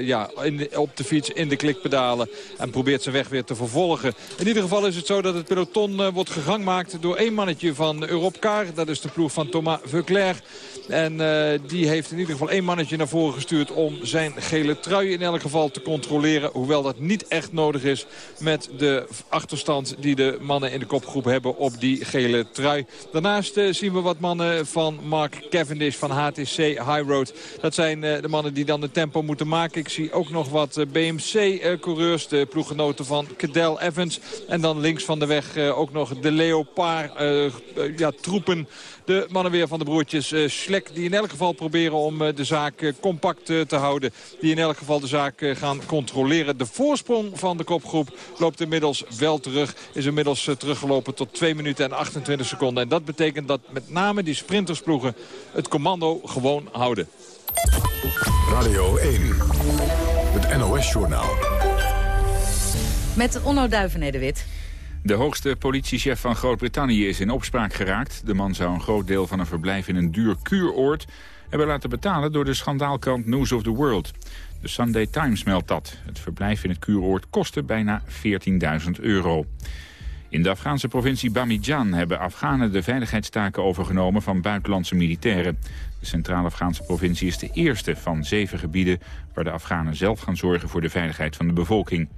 ja, in op de fiets in de klikpedalen. En probeert zijn weg weer te vervolgen. In ieder geval is het zo dat het peloton wordt gegangmaakt door één mannetje van Europcar. Dat is de ploeg van Thomas Veuclair. En die heeft in ieder geval één mannetje naar voren gestuurd om zijn gele trui in elk geval te controleren. Hoewel dat niet echt nodig is met de achterstand die de mannen in de kopgroep hebben op die gele trui. Daarnaast Eh, zien we wat mannen van Mark Cavendish van HTC High Road. Dat zijn de mannen die dan de tempo moeten maken. Ik zie ook nog wat BMC-coureurs, de ploeggenoten van Cadel Evans. En dan links van de weg ook nog de Leopard ja, de mannen weer van de broertjes uh, Schlek. Die in elk geval proberen om uh, de zaak uh, compact te houden. Die in elk geval de zaak gaan controleren. De voorsprong van de kopgroep loopt inmiddels wel terug. Is inmiddels teruggelopen tot 2 minuten en 28 seconden. En dat betekent dat met name die sprintersploegen het commando gewoon houden. Radio 1, het NOS-journaal. Met Onno Duivenede-Wit. De hoogste politiechef van Groot-Brittannië is in opspraak geraakt. De man zou een groot deel van een verblijf in een duur kuuroord hebben laten betalen door de schandaalkrant News of the World. De Sunday Times meldt dat. Het verblijf in het kuuroord kostte bijna 14.000 euro. In de Afghaanse provincie Bamijan hebben Afghanen de veiligheidstaken overgenomen van buitenlandse militairen. De centrale Afghaanse provincie is de eerste van zeven gebieden waar de Afghanen zelf gaan zorgen voor de veiligheid van de bevolking.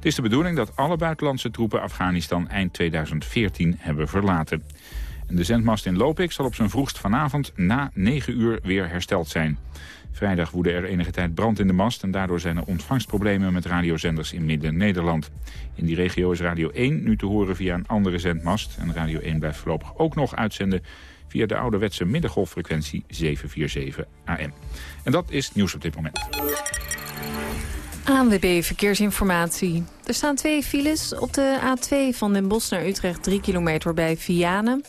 Het is de bedoeling dat alle buitenlandse troepen Afghanistan eind 2014 hebben verlaten. En de zendmast in Lopik zal op zijn vroegst vanavond na 9 uur weer hersteld zijn. Vrijdag woedde er enige tijd brand in de mast... en daardoor zijn er ontvangstproblemen met radiozenders in Midden-Nederland. In die regio is Radio 1 nu te horen via een andere zendmast. En Radio 1 blijft voorlopig ook nog uitzenden via de ouderwetse middengolffrequentie 747 AM. En dat is nieuws op dit moment. ANWB Verkeersinformatie. Er staan twee files op de A2 van Den Bosch naar Utrecht, 3 kilometer bij Vianen.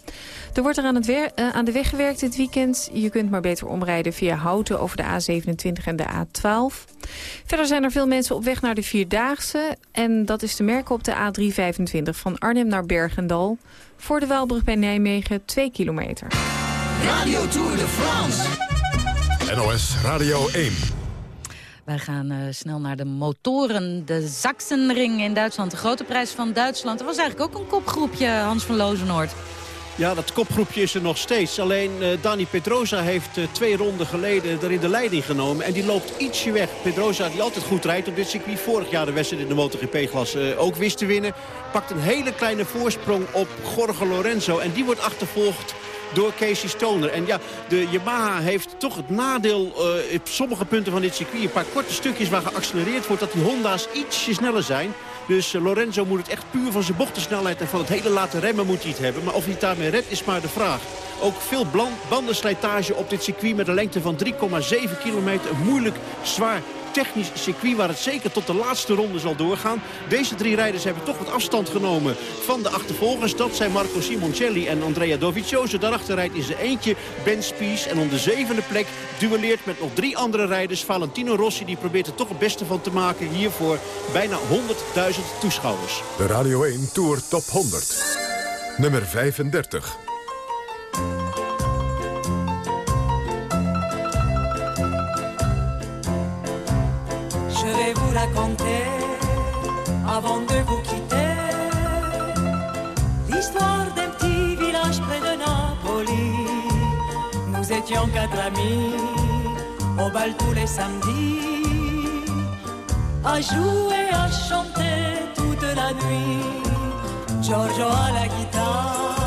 Er wordt er aan, het uh, aan de weg gewerkt dit weekend. Je kunt maar beter omrijden via Houten over de A27 en de A12. Verder zijn er veel mensen op weg naar de Vierdaagse. En dat is te merken op de A325 van Arnhem naar Bergendal. Voor de Waalbrug bij Nijmegen, 2 kilometer. Radio Tour de France. NOS Radio 1. Wij gaan uh, snel naar de motoren. De Sachsenring in Duitsland. De grote prijs van Duitsland. Er was eigenlijk ook een kopgroepje, Hans van Lozenoord. Ja, dat kopgroepje is er nog steeds. Alleen uh, Dani Pedrosa heeft uh, twee ronden geleden er in de leiding genomen. En die loopt ietsje weg. Pedrosa, die altijd goed rijdt op dit circuit. Vorig jaar de wedstrijd in de MotoGP-klas uh, ook wist te winnen. Pakt een hele kleine voorsprong op Jorge Lorenzo. En die wordt achtervolgd door Casey Stoner. En ja, de Yamaha heeft toch het nadeel uh, op sommige punten van dit circuit... een paar korte stukjes waar geaccelereerd wordt... dat die Honda's ietsje sneller zijn. Dus uh, Lorenzo moet het echt puur van zijn bochtensnelheid... en van het hele laten remmen moet hij het hebben. Maar of hij het daarmee redt is maar de vraag. Ook veel bandenslijtage op dit circuit met een lengte van 3,7 kilometer. Moeilijk, zwaar technisch circuit waar het zeker tot de laatste ronde zal doorgaan. Deze drie rijders hebben toch wat afstand genomen van de achtervolgers. Dat zijn Marco Simoncelli en Andrea Dovizioso. Daarachter rijdt in zijn eentje Ben Spies. En om de zevende plek duelleert met nog drie andere rijders. Valentino Rossi die probeert er toch het beste van te maken hier voor bijna 100.000 toeschouwers. De Radio 1 Tour Top 100. Nummer 35. Raconter avant de vous quitter l'histoire d'un petit village près de Napoli. Nous étions quatre amis au bal tous les samedis, à jouer, à chanter toute la nuit. Giorgio à la guitare,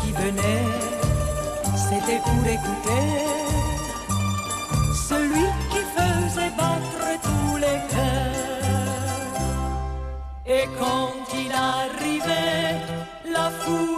qui venaient, c'était pour écouter celui qui faisait battre tous les cœurs. Et quand il arrivait, la foule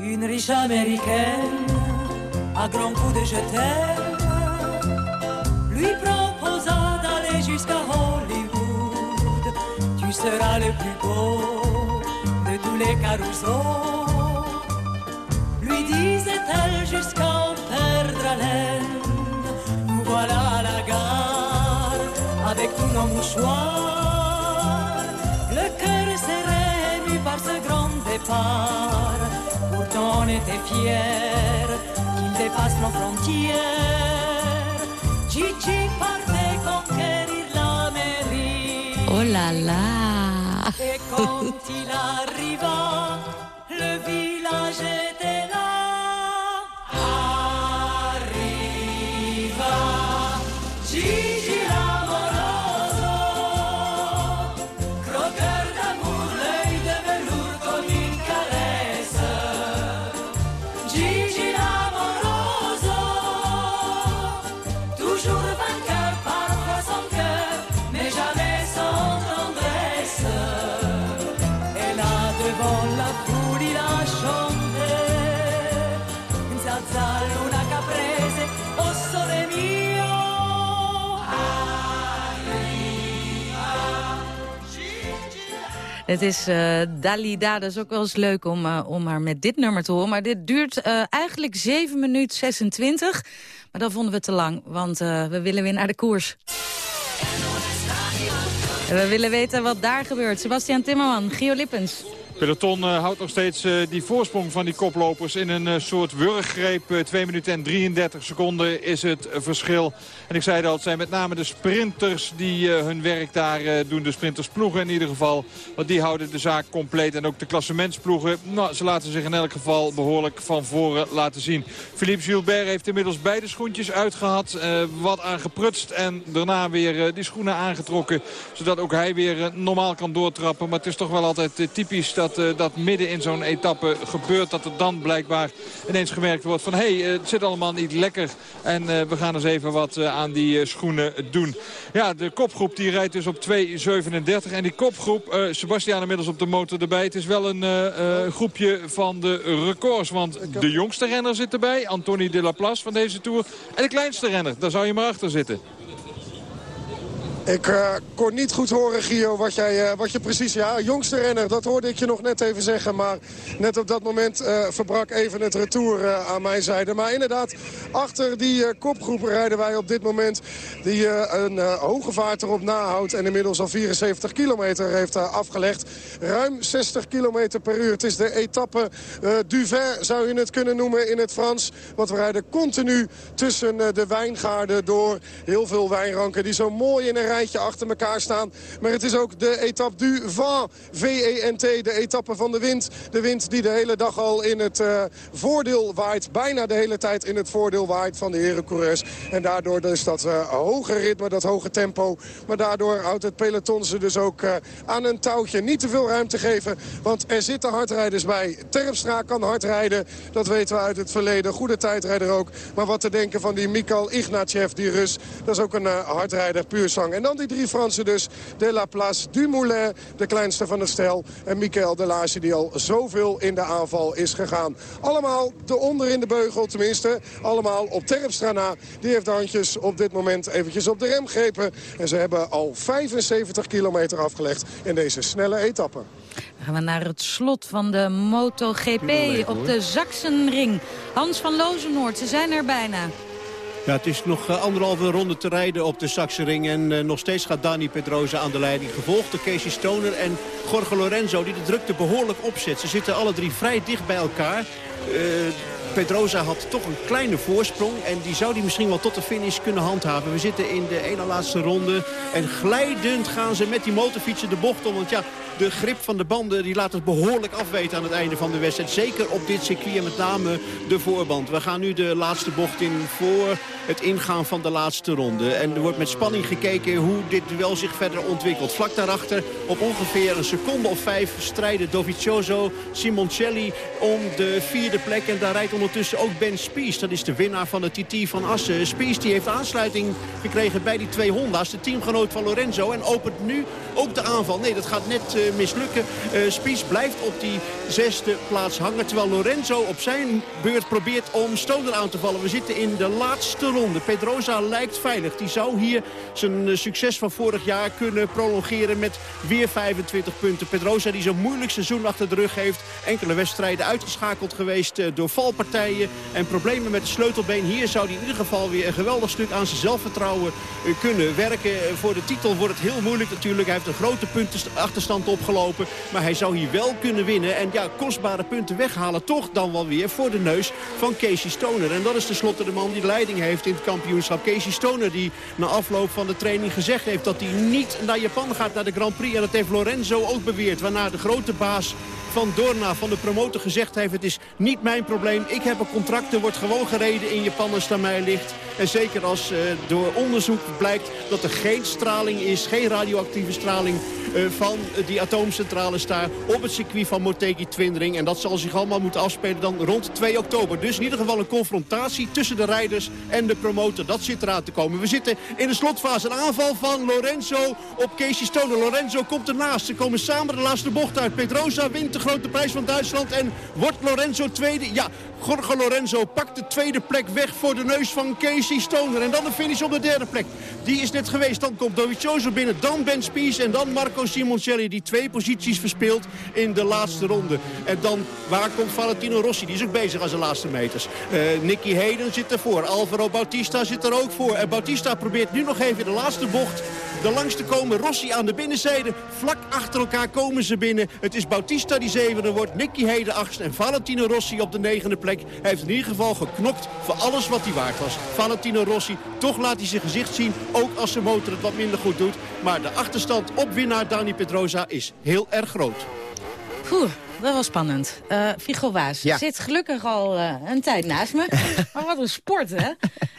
Une riche américaine, à grands coups de je lui proposa d'aller jusqu'à Hollywood. Tu seras le plus beau de tous les carousaux. Lui disait-elle jusqu'à en perdre haleine. Voilà la gare avec tous nos mouchoirs. Le cœur serré par ce grand départ. Pourtant on était fiers qu'il dépasse nos frontières. Gigi partait conquérir l'Amérique. Oh là là Et quand il arriva, le village était là. Het is eh Dalida, dat is ook wel eens leuk om, eh, om haar met dit nummer te horen. Maar dit duurt eh, eigenlijk 7 minuten 26. Maar dat vonden we te lang, want we willen weer naar de koers. We willen weten wat daar gebeurt. Sebastian Timmerman, Gio Lippens. Peloton eh, houdt nog steeds eh, die voorsprong van die koplopers in een eh, soort wurggreep. Eh, 2 minuten en 33 seconden is het verschil. En ik zei al, het zijn met name de sprinters die hun werk daar doen. De sprintersploegen in ieder geval. Want die houden de zaak compleet. En ook de klassementsploegen. Nou, ze laten zich in elk geval behoorlijk van voren laten zien. Philippe Gilbert heeft inmiddels beide schoentjes uitgehad. eh, wat aangeprutst en daarna weer die schoenen aangetrokken. Zodat ook hij weer normaal kan doortrappen. Maar het is toch wel altijd typisch dat dat, eh, dat midden in zo'n etappe gebeurt. Dat er dan blijkbaar ineens gemerkt wordt van... hé, hey, het zit allemaal niet lekker. En uh, we gaan eens even wat uh, aan die uh, schoenen doen. Ja, de kopgroep die rijdt dus op 2.37. En die kopgroep, Sebastian inmiddels op de motor erbij. Het is wel een groepje van de records. Want de jongste renner zit erbij. Anthony de la Place van deze Tour. En de kleinste renner, daar zou je maar achter zitten. Ik uh, kon niet goed horen, Gio, wat, jij, uh, wat je precies... Ja, jongste renner, dat hoorde ik je nog net even zeggen. Maar net op dat moment uh, verbrak even het retour aan mijn zijde. Maar inderdaad, achter die kopgroep rijden wij op dit moment... die een hoge vaart erop nahoudt en inmiddels al 74 kilometer heeft afgelegd. Ruim 60 kilometer per uur. Het is de etappe du vin, zou je het kunnen noemen in het Frans. Want we rijden continu tussen de wijngaarden door. Heel veel wijnranken die zo mooi in een rijtje achter elkaar staan. Maar het is ook de etappe du vent, V-E-N-T, de etappe van de wind. De wind die de hele dag al in het uh, voordeel waait. Bijna de hele tijd in het voordeel waait van de herencoureurs. En daardoor is dat uh, hoge ritme, dat hoge tempo. Maar daardoor houdt het peloton ze dus ook uh, aan een touwtje. Niet te veel ruimte geven, want er zitten hardrijders bij. Terpstra kan hard rijden, dat weten we uit het verleden. Goede tijdrijder ook. Maar wat te denken van die Mikal Ignatjev, die Rus. Dat is ook een hardrijder, puur zang. Dan die drie Fransen dus. De La Place, Dumoulin, de kleinste van het stel. En Michael Delage die al zoveel in de aanval is gegaan. Allemaal de onder in de beugel tenminste. Allemaal op Terpstra na. Die heeft de handjes op dit moment eventjes op de rem grepen. En ze hebben al 75 kilometer afgelegd in deze snelle etappe. Dan gaan we naar het slot van de MotoGP op de Zaksenring. Hans van Lozenoord, ze zijn er bijna. Ja, het is nog uh, anderhalve ronde te rijden op de Saxering. En uh, nog steeds gaat Dani Pedrosa aan de leiding. Gevolgd door Casey Stoner en Jorge Lorenzo die de drukte behoorlijk opzet. Ze zitten alle drie vrij dicht bij elkaar. Uh, Pedrosa had toch een kleine voorsprong. En die zou die misschien wel tot de finish kunnen handhaven. We zitten in de ene laatste ronde. En glijdend gaan ze met die motorfietsen de bocht om. Want ja, de grip van de banden die laat het behoorlijk afweten aan het einde van de wedstrijd. Zeker op dit circuit en met name de voorband. We gaan nu de laatste bocht in voor het ingaan van de laatste ronde. En er wordt met spanning gekeken hoe dit duel zich verder ontwikkelt. Vlak daarachter op ongeveer een seconde of vijf strijden Dovizioso, Simoncelli om de vierde plek. En daar rijdt ondertussen ook Ben Spies. Dat is de winnaar van de TT van Assen. Spies die heeft aansluiting gekregen bij die twee Honda's. De teamgenoot van Lorenzo. En opent nu ook de aanval. Nee, dat gaat net uh, mislukken. Uh, Spies blijft op die zesde plaats hangen. Terwijl Lorenzo op zijn beurt probeert om Stoner aan te vallen. We zitten in de laatste ronde. Pedrosa lijkt veilig. Die zou hier zijn uh, succes van vorig jaar kunnen prolongeren met weer 25 punten. Pedrosa die zo'n moeilijk seizoen achter de rug heeft. Enkele wedstrijden uitgeschakeld geweest door valpartijen en problemen met de sleutelbeen. Hier zou hij in ieder geval weer een geweldig stuk aan zijn zelfvertrouwen kunnen werken. Voor de titel wordt het heel moeilijk natuurlijk. Hij heeft een grote puntenachterstand Maar hij zou hier wel kunnen winnen. En ja, kostbare punten weghalen toch dan wel weer voor de neus van Casey Stoner. En dat is tenslotte de man die de leiding heeft in het kampioenschap. Casey Stoner die na afloop van de training gezegd heeft dat hij niet naar Japan gaat, naar de Grand Prix. En dat heeft Lorenzo ook beweerd. Waarna de grote baas van Dorna, van de promotor, gezegd heeft... het is niet mijn probleem, ik heb een contract, er wordt gewoon gereden in Japan als het aan mij ligt. En zeker als uh, door onderzoek blijkt dat er geen straling is, geen radioactieve straling... Uh, van die atoomcentrale daar op het circuit van Motegi Twindering. En dat zal zich allemaal moeten afspelen dan rond 2 oktober. Dus in ieder geval een confrontatie tussen de rijders en de promotor. Dat zit eraan te komen. We zitten in de slotfase. Een aanval van Lorenzo op Casey Stoner. Lorenzo komt ernaast. Ze komen samen de laatste bocht uit. Pedrosa wint de grote prijs van Duitsland. En wordt Lorenzo tweede? Ja, Jorge Lorenzo pakt de tweede plek weg voor de neus van Casey Stoner. En dan de finish op de derde plek. Die is net geweest. Dan komt Dovizioso binnen. Dan Ben Spies en dan Marco Simoncelli. Die twee posities verspeelt in de laatste ronde. En dan, waar komt Valentino Rossi? Die is ook bezig als de laatste meters. Uh, Nicky Hayden zit ervoor. Alvaro Bautista zit er ook voor. En Bautista probeert nu nog even de laatste bocht de langs te komen. Rossi aan de binnenzijde. Vlak achter elkaar komen ze binnen. Het is Bautista die zevende wordt. Nicky Hayden achtste. En Valentino Rossi op de negende plek. Hij heeft in ieder geval geknokt voor alles wat hij waard was. Valentino Rossi, toch laat hij zijn gezicht zien. Ook als zijn motor het wat minder goed doet. Maar de achterstand op winnaar Dani Pedrosa is heel erg groot. Oeh, dat was spannend. Uh, Figo Waas Ja. zit gelukkig al uh, een tijd naast me. maar wat een sport, hè?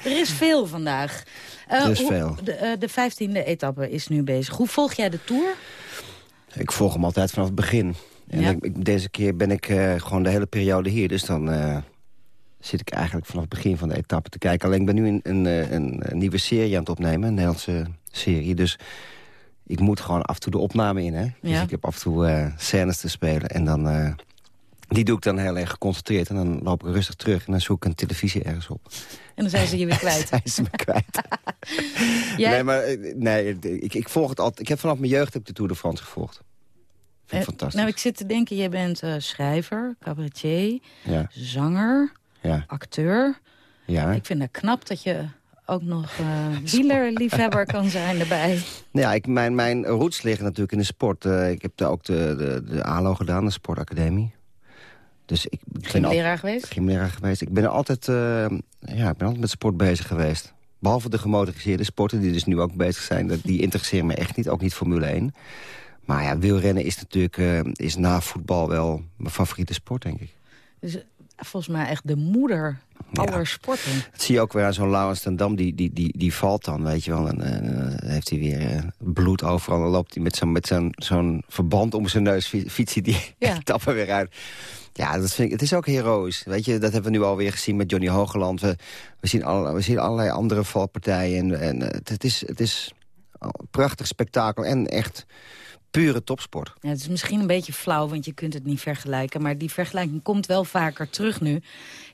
Er is veel vandaag. Uh, Er is hoe- veel. De, uh, de vijftiende etappe is nu bezig. Hoe volg jij de Tour? Ik volg hem altijd vanaf het begin. En Ja. ik, deze keer ben ik eh, gewoon de hele periode hier. Dus dan eh, zit ik eigenlijk vanaf het begin van de etappe te kijken. Alleen ik ben nu een, een, eh, een, een nieuwe serie aan het opnemen. Een Nederlandse serie. Dus ik moet gewoon af en toe de opname in. Hè? Dus Ja. ik heb af en toe eh, scènes te spelen. En dan... eh, die doe ik dan heel erg geconcentreerd. En dan loop ik rustig terug. En dan zoek ik een televisie ergens op. En dan zijn ze je weer kwijt. Zijn ze me kwijt. Jij- Nee, maar eh, nee, ik, ik volg het altijd. Ik heb vanaf mijn jeugd heb ik de Tour de France gevolgd. Vind ik fantastisch. Nou, ik zit te denken, jij bent schrijver, cabaretier, Ja. zanger, Ja. acteur. Ja. Ik vind het knap dat je ook nog eh wielerliefhebber kan zijn erbij. Nou Ja, ik, mijn, mijn roots liggen natuurlijk in de sport. Eh, ik heb daar ook de, de, de ALO gedaan, de sportacademie. Dus ik ben al- Gymleraar geweest? Gymleraar geweest. Ik ben altijd, eh, ja, ik ben altijd met sport bezig geweest. Behalve de gemotoriseerde sporten, die dus nu ook bezig zijn. dat- Die interesseren me echt niet, ook niet Formule 1. Maar ja, wielrennen is natuurlijk is na voetbal wel mijn favoriete sport, denk ik. Dus volgens mij echt de moeder aller sporten. Dat zie je ook weer aan zo'n Laurens ten Dam, die, die, die, die valt dan, weet je wel. En eh, heeft hij weer eh, bloed overal. Dan loopt hij met zo'n met zo'n zo'n verband om zijn neus, fi- fietst hij die Ja. etappe weer uit. Ja, dat vind ik, het is ook heroïs. Weet je, dat hebben we nu alweer gezien met Johnny Hogeland. We, we, zien, alle, we zien allerlei andere valpartijen. En, en eh, het, het is, het is een prachtig spektakel en echt pure topsport. Ja, het is misschien een beetje flauw, want je kunt het niet vergelijken. Maar die vergelijking komt wel vaker terug nu.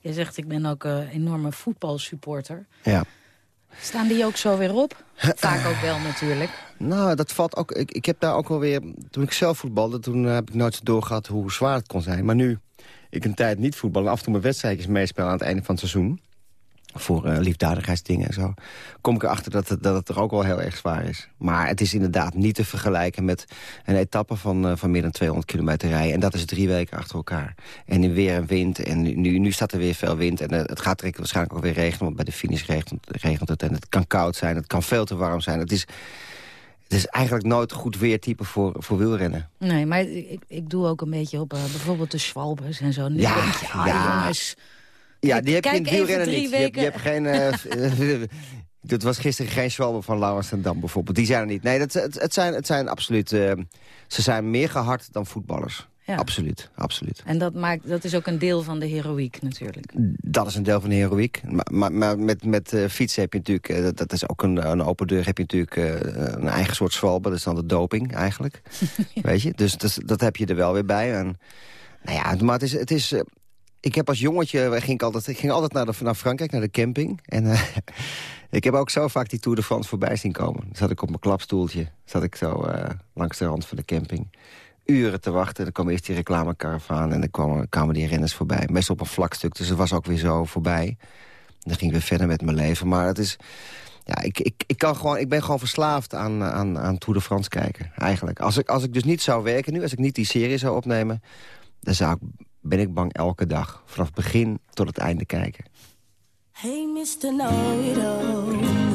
Je zegt, ik ben ook een enorme voetbalsupporter. Ja. Staan die ook zo weer op? Vaak ook wel natuurlijk. Nou, dat valt ook. Ik, ik heb daar ook wel weer. Toen ik zelf voetbalde, toen eh, heb ik nooit zo doorgehad hoe zwaar het kon zijn. Maar nu ik een tijd niet voetbal en af en toe mijn wedstrijdjes meespelen aan het einde van het seizoen. Voor eh, liefdadigheidsdingen en zo. Kom ik erachter dat het, dat het er ook wel heel erg zwaar is. Maar het is inderdaad niet te vergelijken met een etappe van, eh, van meer dan 200 kilometer rijden. En dat is drie weken achter elkaar. En in weer en wind. En nu, nu, staat er weer veel wind. En eh, het gaat er waarschijnlijk ook weer regenen. Want bij de finish regent, regent het. En het kan koud zijn. Het kan veel te warm zijn. Het is, het is eigenlijk nooit goed weertype voor, voor wielrennen. Nee, maar ik, ik doe ook een beetje op bijvoorbeeld de Schwalbes en zo. Ja, denk je, ah, ja. jongens, Ja, die heb je in wielrennen niet. Je hebt, je hebt geen... eh, Het was gisteren geen Schwalbe van Laurens en Dam bijvoorbeeld. Die zijn er niet. Nee, dat, het, het, zijn, het zijn absoluut... eh, ze zijn meer gehard dan voetballers. Ja. Absoluut, absoluut. En dat, maakt, dat is ook een deel van de heroïek natuurlijk. Dat is een deel van de heroïek. Maar, maar, maar met, met eh, fietsen heb je natuurlijk... dat, dat is ook een, een open deur. Heb je natuurlijk een eigen soort zwalbe. Dat is dan de doping eigenlijk. Weet je? Dus dat, dat heb je er wel weer bij. En, nou ja, maar het is... Het is ik heb als jongetje eh, ging ik altijd, ik ging altijd naar, de, naar Frankrijk, naar de camping. En eh, ik heb ook zo vaak die Tour de France voorbij zien komen. Dan zat ik op mijn klapstoeltje. Zat ik zo eh, langs de rand van de camping. Uren te wachten. Dan kwam eerst die reclamekaravaan. En dan kwamen, die renners voorbij. Meestal op een vlak stuk. Dus het was ook weer zo voorbij. Dan ging ik weer verder met mijn leven. Maar het is... Ja, ik, ik, ik, kan gewoon, ik ben gewoon verslaafd aan, aan, aan Tour de France kijken, eigenlijk. Als ik, als ik dus niet zou werken nu, als ik niet die serie zou opnemen... dan zou ik, ben ik bang elke dag, vanaf begin tot het einde kijken. Hey. Know-it-all.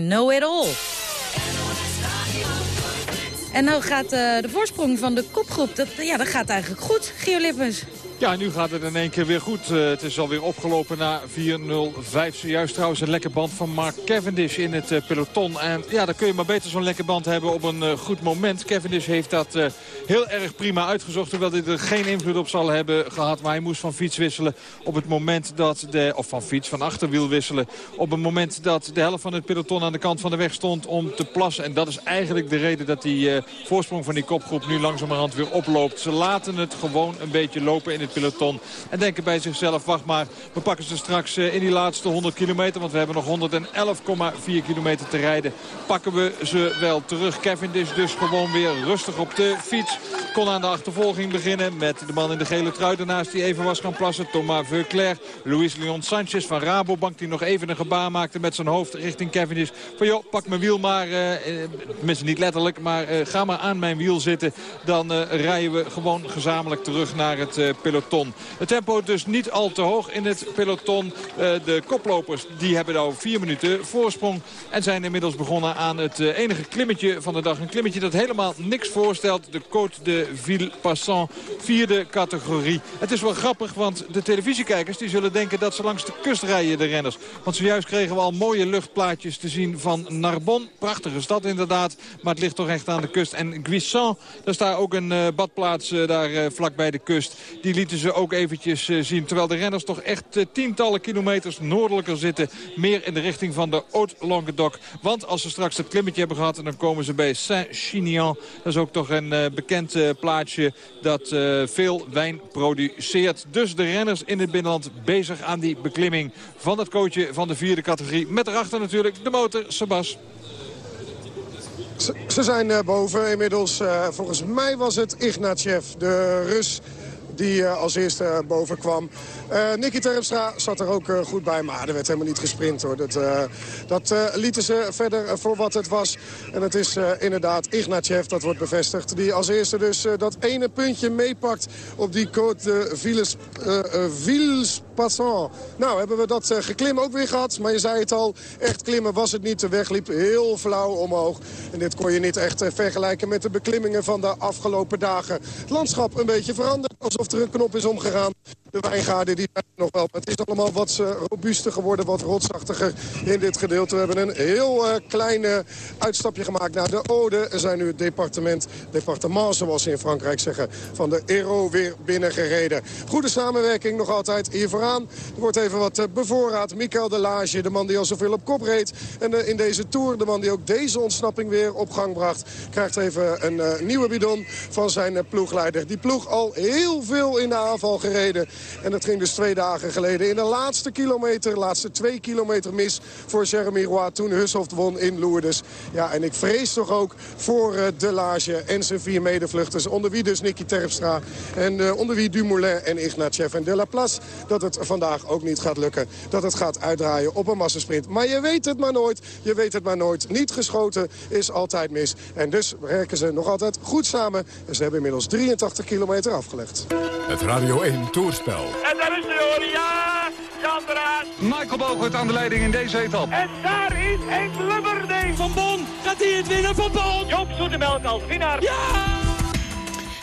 Sherry Ann, Mr. Know It All. En nou gaat eh, de voorsprong van de kopgroep, dat, ja, dat gaat eigenlijk goed, Gio. Ja, nu gaat het in één keer weer goed. Uh, het is alweer opgelopen na 4-0-5. Zojuist trouwens een lekker band van Mark Cavendish in het uh, peloton. En ja, dan kun je maar beter zo'n lekker band hebben op een uh, goed moment. Cavendish heeft dat heel erg prima uitgezocht. Terwijl dit er geen invloed op zal hebben gehad. Maar hij moest van fiets wisselen op het moment dat de... Of van fiets, van achterwiel wisselen. Op het moment dat de helft van het peloton aan de kant van de weg stond om te plassen. En dat is eigenlijk de reden dat die voorsprong van die kopgroep nu langzamerhand weer oploopt. Ze laten het gewoon een beetje lopen in het peloton. En denken bij zichzelf, wacht maar, we pakken ze straks eh, in die laatste 100 kilometer. Want we hebben nog 111,4 kilometer te rijden. Pakken we ze wel terug. Kevin is dus gewoon weer rustig op de fiets. Kon aan de achtervolging beginnen met de man in de gele trui daarnaast die even was gaan plassen. Thomas Veuclair, Luis Leon Sanchez van Rabobank die nog even een gebaar maakte met zijn hoofd richting Cavendish. Van joh, pak mijn wiel maar, uh, tenminste niet letterlijk, maar uh, ga maar aan mijn wiel zitten. Dan rijden we gewoon gezamenlijk terug naar het peloton. Het tempo dus niet al te hoog in het peloton. De koplopers die hebben nou vier minuten voorsprong. En zijn inmiddels begonnen aan het enige klimmetje van de dag. Een klimmetje dat helemaal niks voorstelt. De Côte de Villepassant, vierde categorie. Het is wel grappig, want de televisiekijkers die zullen denken dat ze langs de kust rijden, de renners. Want zojuist kregen we al mooie luchtplaatjes te zien van Narbonne. Prachtige stad inderdaad, maar het ligt toch echt aan de kust. En Guissan, daar staat ook een uh, badplaats uh, daar uh, vlak de kust. Die lieten ze ook eventjes zien. Terwijl de renners toch echt tientallen kilometers noordelijker zitten. Meer in de richting van de Haute-Languedoc. Want als ze straks het klimmetje hebben gehad... dan komen ze bij Saint-Chinian. Dat is ook toch een bekend plaatsje dat veel wijn produceert. Dus de renners in het binnenland bezig aan die beklimming van het coachje van de vierde categorie. Met erachter natuurlijk de motor Sebas. Ze zijn boven inmiddels. Uh, volgens mij was het Ignatjev, de Rus die uh, als eerste boven kwam. Uh, Nicky Terpstra zat er ook uh, goed bij, maar er werd helemaal niet gesprint. hoor. Dat, lieten ze verder voor wat het was. En het is inderdaad Ignatjev, dat wordt bevestigd. Die als eerste dus dat ene puntje meepakt op die Côte de Villes Nou, hebben we dat geklim ook weer gehad. Maar je zei het al, echt klimmen was het niet. De weg liep heel flauw omhoog. En dit kon je niet echt vergelijken met de beklimmingen van de afgelopen dagen. Het landschap een beetje veranderd, alsof er een knop is omgegaan. De wijngaarden die zijn nog wel. Het is allemaal wat uh, robuuster geworden, wat rotsachtiger in dit gedeelte. We hebben een heel uh, klein uh, uitstapje gemaakt naar de Ode. Er zijn nu het departement, departement zoals ze in Frankrijk zeggen, van de Ero weer binnengereden. Goede samenwerking nog altijd hier vooraan. Er wordt even wat bevoorraad. Michael de Lage, de man die al zoveel op kop reed. En in deze Tour, de man die ook deze ontsnapping weer op gang bracht, krijgt even een nieuwe bidon van zijn ploegleider. Die ploeg al heel veel in de aanval gereden. En dat ging dus twee dagen geleden in de laatste kilometer, laatste twee kilometer mis voor Jeremy. Toen Hushoft won in Lourdes. Ja, en ik vrees toch ook voor uh, De Lage en zijn vier medevluchters. Onder wie dus Nicky Terpstra. En uh, onder wie Dumoulin en Ignatjev en De La Place. Dat het vandaag ook niet gaat lukken. Dat het gaat uitdraaien op een massasprint. Maar je weet het maar nooit. Je weet het maar nooit. Niet geschoten is altijd mis. En dus werken ze nog altijd goed samen. En ze hebben inmiddels 83 kilometer afgelegd. Het Radio 1 Toerspel. En daar is de hoor, ja! Michael Bogert aan de leiding in deze etappe. En daar is Henk Lubberding. Van Bon, gaat hij het winnen van Bon? Joop Zoetemelk als winnaar. Ja!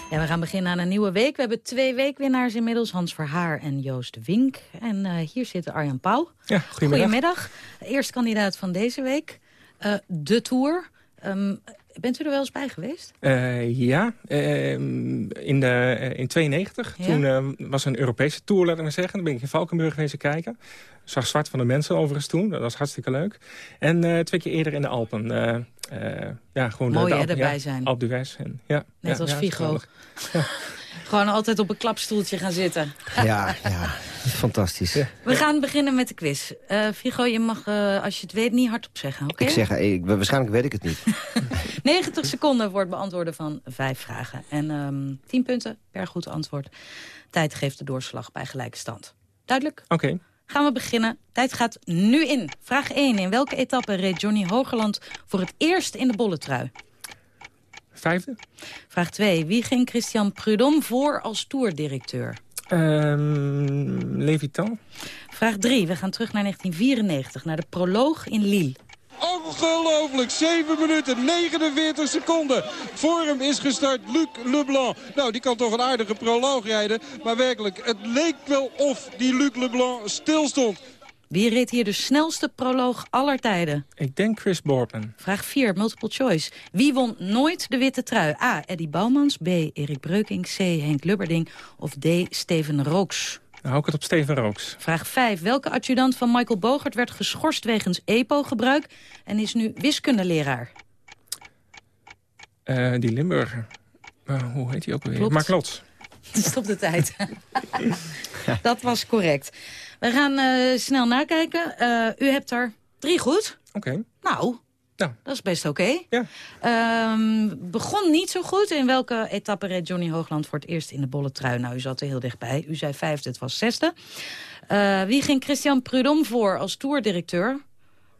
Ja, we gaan beginnen aan een nieuwe week. We hebben twee weekwinnaars inmiddels, Hans Verhaar en Joost Wink. En uh, hier zit Arjan Pauw. Ja, goedemiddag. Goedemiddag. Eerst kandidaat van deze week, uh, de Tour. Um, Bent u er wel eens bij geweest? Uh, ja, uh, in, de, uh, in 92. Ja? Toen was er een Europese tour, laten we zeggen. Dan ben ik in Valkenburg geweest kijken. Zag Zwart van de Mensen overigens toen. Dat was hartstikke leuk. En twee keer eerder in de Alpen. ja, gewoon Mooi de, de hè, erbij ja, zijn. D'Huez. En, ja, Net ja, als ja, Figo. Gewoon altijd op een klapstoeltje gaan zitten. Ja, ja. Fantastisch. We gaan beginnen met de quiz. Uh, Figo, je mag, uh, als je het weet, niet hardop zeggen, oké? Okay? Ik zeg, ik, waarschijnlijk weet ik het niet. 90 seconden voor het beantwoorden van vijf vragen. En um, 10 punten per goed antwoord. Tijd geeft de doorslag bij gelijke stand. Duidelijk? Oké. Okay. Gaan we beginnen. Tijd gaat nu in. Vraag 1. In welke etappe reed Johnny Hogerland voor het eerst in de bolletrui? Vijfde. Vraag 2. Wie ging Christian Prudhomme voor als toerdirecteur? Um, Levitan. Vraag 3. We gaan terug naar 1994, naar de proloog in Lille. Ongelooflijk. 7 minuten 49 seconden. Voor hem is gestart Luc Leblanc. Nou, die kan toch een aardige proloog rijden. Maar werkelijk, het leek wel of die Luc Leblanc stilstond. Wie reed hier de snelste proloog aller tijden? Ik denk Chris Boorman. Vraag 4, multiple choice. Wie won nooit de witte trui? A. Eddie Bouwmans. B. Erik Breukink. C. Henk Lubberding. Of D. Steven Rooks. Dan hou ik het op Steven Rooks. Vraag 5. Welke adjudant van Michael Bogert werd geschorst wegens EPO-gebruik... en is nu wiskundeleraar? Uh, die Limburger. Uh, hoe heet hij ook alweer? Klopt. Mark Lots. Stop de tijd. Dat was correct. We gaan uh, snel nakijken. Uh, u hebt er drie goed. Oké. Okay. Nou, ja. dat is best oké. Okay. Ja. Um, begon niet zo goed. In welke etappe reed Johnny Hoogland voor het eerst in de bolle trui? Nou, u zat er heel dichtbij. U zei vijfde, het was zesde. Uh, wie ging Christian Prudhomme voor als toerdirecteur?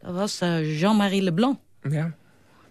Dat was Jean-Marie Leblanc. Ja.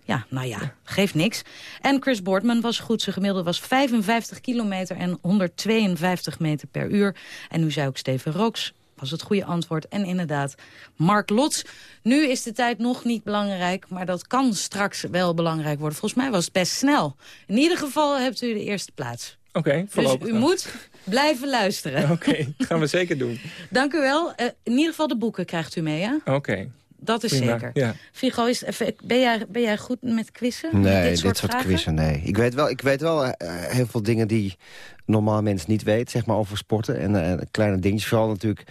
Ja, nou ja, geeft niks. En Chris Boardman was goed. Zijn gemiddelde was 55 kilometer en 152 meter per uur. En nu zei ook Steven Rooks was het goede antwoord. En inderdaad, Mark Lots. Nu is de tijd nog niet belangrijk, maar dat kan straks wel belangrijk worden. Volgens mij was het best snel. In ieder geval hebt u de eerste plaats. Oké, okay, Dus u moet blijven luisteren. Oké, okay, gaan we zeker doen. Dank u wel. Uh, in ieder geval de boeken krijgt u mee, hè? Oké. Okay. Dat is Prima, zeker. Ja. Figo, is, ben, jij, ben jij goed met quizzen? Nee, dit dit soort, soort, vragen? quizzen, nee. Ik weet wel, ik weet wel uh, heel veel dingen die normaal mensen niet weten, zeg maar, over sporten. En uh, kleine dingetjes, vooral natuurlijk...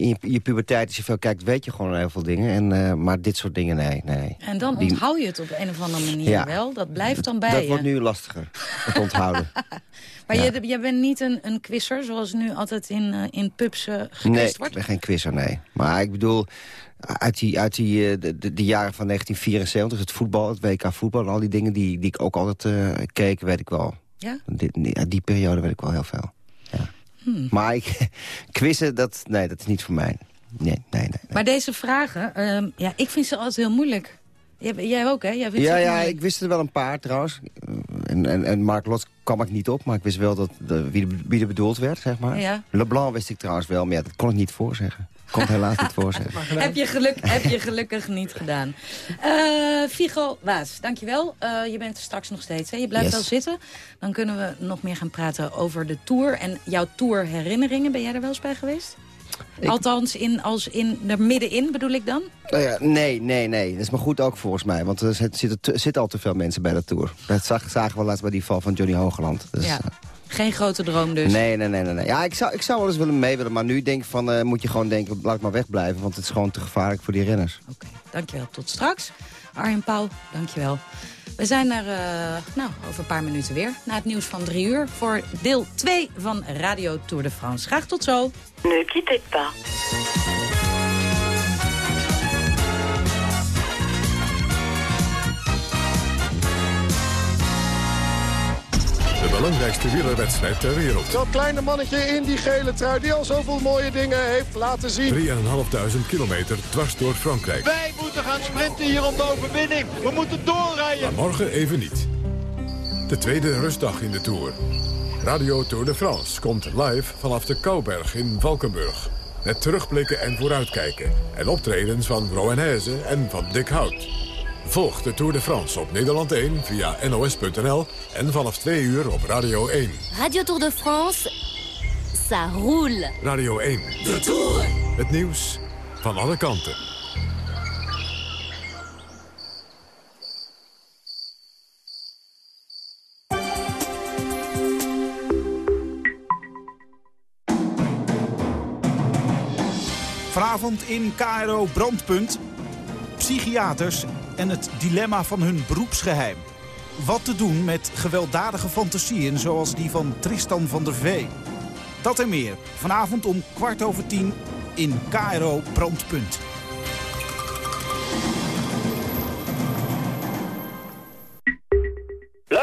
In je, je puberteit, als je veel kijkt, weet je gewoon heel veel dingen. En, uh, maar dit soort dingen, nee. nee. En dan Die- onthoud je het op een of andere manier Ja. wel. Dat blijft dan bij Dat je. wordt nu lastiger, het onthouden. Maar Ja. je, bent niet een, een quizzer, zoals nu altijd in, eh, in pubs uh, Nee, gekwist ik wordt? ben geen quizzer, nee. Maar ik bedoel, uit die, uit die eh, de, de, de jaren van 1974, het voetbal, het WK voetbal... en al die dingen die, die ik ook altijd eh, keek, weet ik wel. Ja? Die, die periode weet ik wel heel veel. Hmm. Maar ik, quizzen, dat, nee, dat is niet voor mij. Nee, nee, nee. Maar deze vragen, ehm, ja, ik vind ze altijd heel moeilijk. Jij, jij ook, hè? Jij vindt ze Ja, ja, moeilijk. ik wist er wel een paar trouwens. En, en, en Mark Lot kwam ik niet op, maar ik wist wel dat de, wie, de, wie er bedoeld werd, zeg maar. Ja. Leblanc wist ik trouwens wel, maar ja, dat kon ik niet voorzeggen. Kon het helaas niet voorzeggen. Heb je, geluk, heb je gelukkig niet gedaan. Eh Figo Waas, dankjewel. Eh je bent er straks nog steeds. Hè? Je blijft Yes. wel zitten. Dan kunnen we nog meer gaan praten over de Tour. En jouw Tour-herinneringen, ben jij er wel eens bij geweest? Althans, in, als in, er middenin bedoel ik dan? Nou ja, nee, nee, nee. Dat is maar goed ook volgens mij. Want er zit- zitten, te- zitten al te veel mensen bij de Tour. Dat zag, zagen we laatst bij die val van Johnny Hogeland. Dus, ja. Geen grote droom dus. Nee, nee, nee, nee, nee. Ja, ik zou, ik zou wel eens willen mee willen. Maar nu denk ik van, eh, moet je gewoon denken, laat maar wegblijven. Want het is gewoon te gevaarlijk voor die renners. Dankjewel, tot straks. Arjen Pauw, dankjewel. We zijn er eh, nou, over een paar minuten weer. Na het nieuws van drie uur voor deel 2 van Radio Tour de France. Graag tot zo. Ne quittez pas. Belangrijkste wielerwedstrijd ter wereld. Dat kleine mannetje in die gele trui die al zoveel mooie dingen heeft laten zien. 3.500 kilometer dwars door Frankrijk. Wij moeten gaan sprinten hier om de overwinning. We moeten doorrijden. Maar morgen even niet. De tweede rustdag in de Tour. Radio Tour de France komt live vanaf de Kouberg in Valkenburg. Met terugblikken en vooruitkijken. En optredens van Rowan en van Dick Hout. Volg de Tour de France op Nederland 1 via nos.nl en vanaf 2 uur op Radio 1. Radio Tour de France, ça roule. Radio 1. De Tour. Het nieuws van alle kanten. Vanavond in KRO Brandpunt. Psychiaters en het dilemma van hun beroepsgeheim. Wat te doen met gewelddadige fantasieën zoals die van Tristan van der Vee. Dat en meer. Vanavond om kwart over tien in KRO Brandpunt.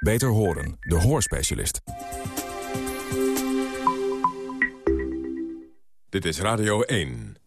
Beter horen, de hoorspecialist. Dit is Radio 1.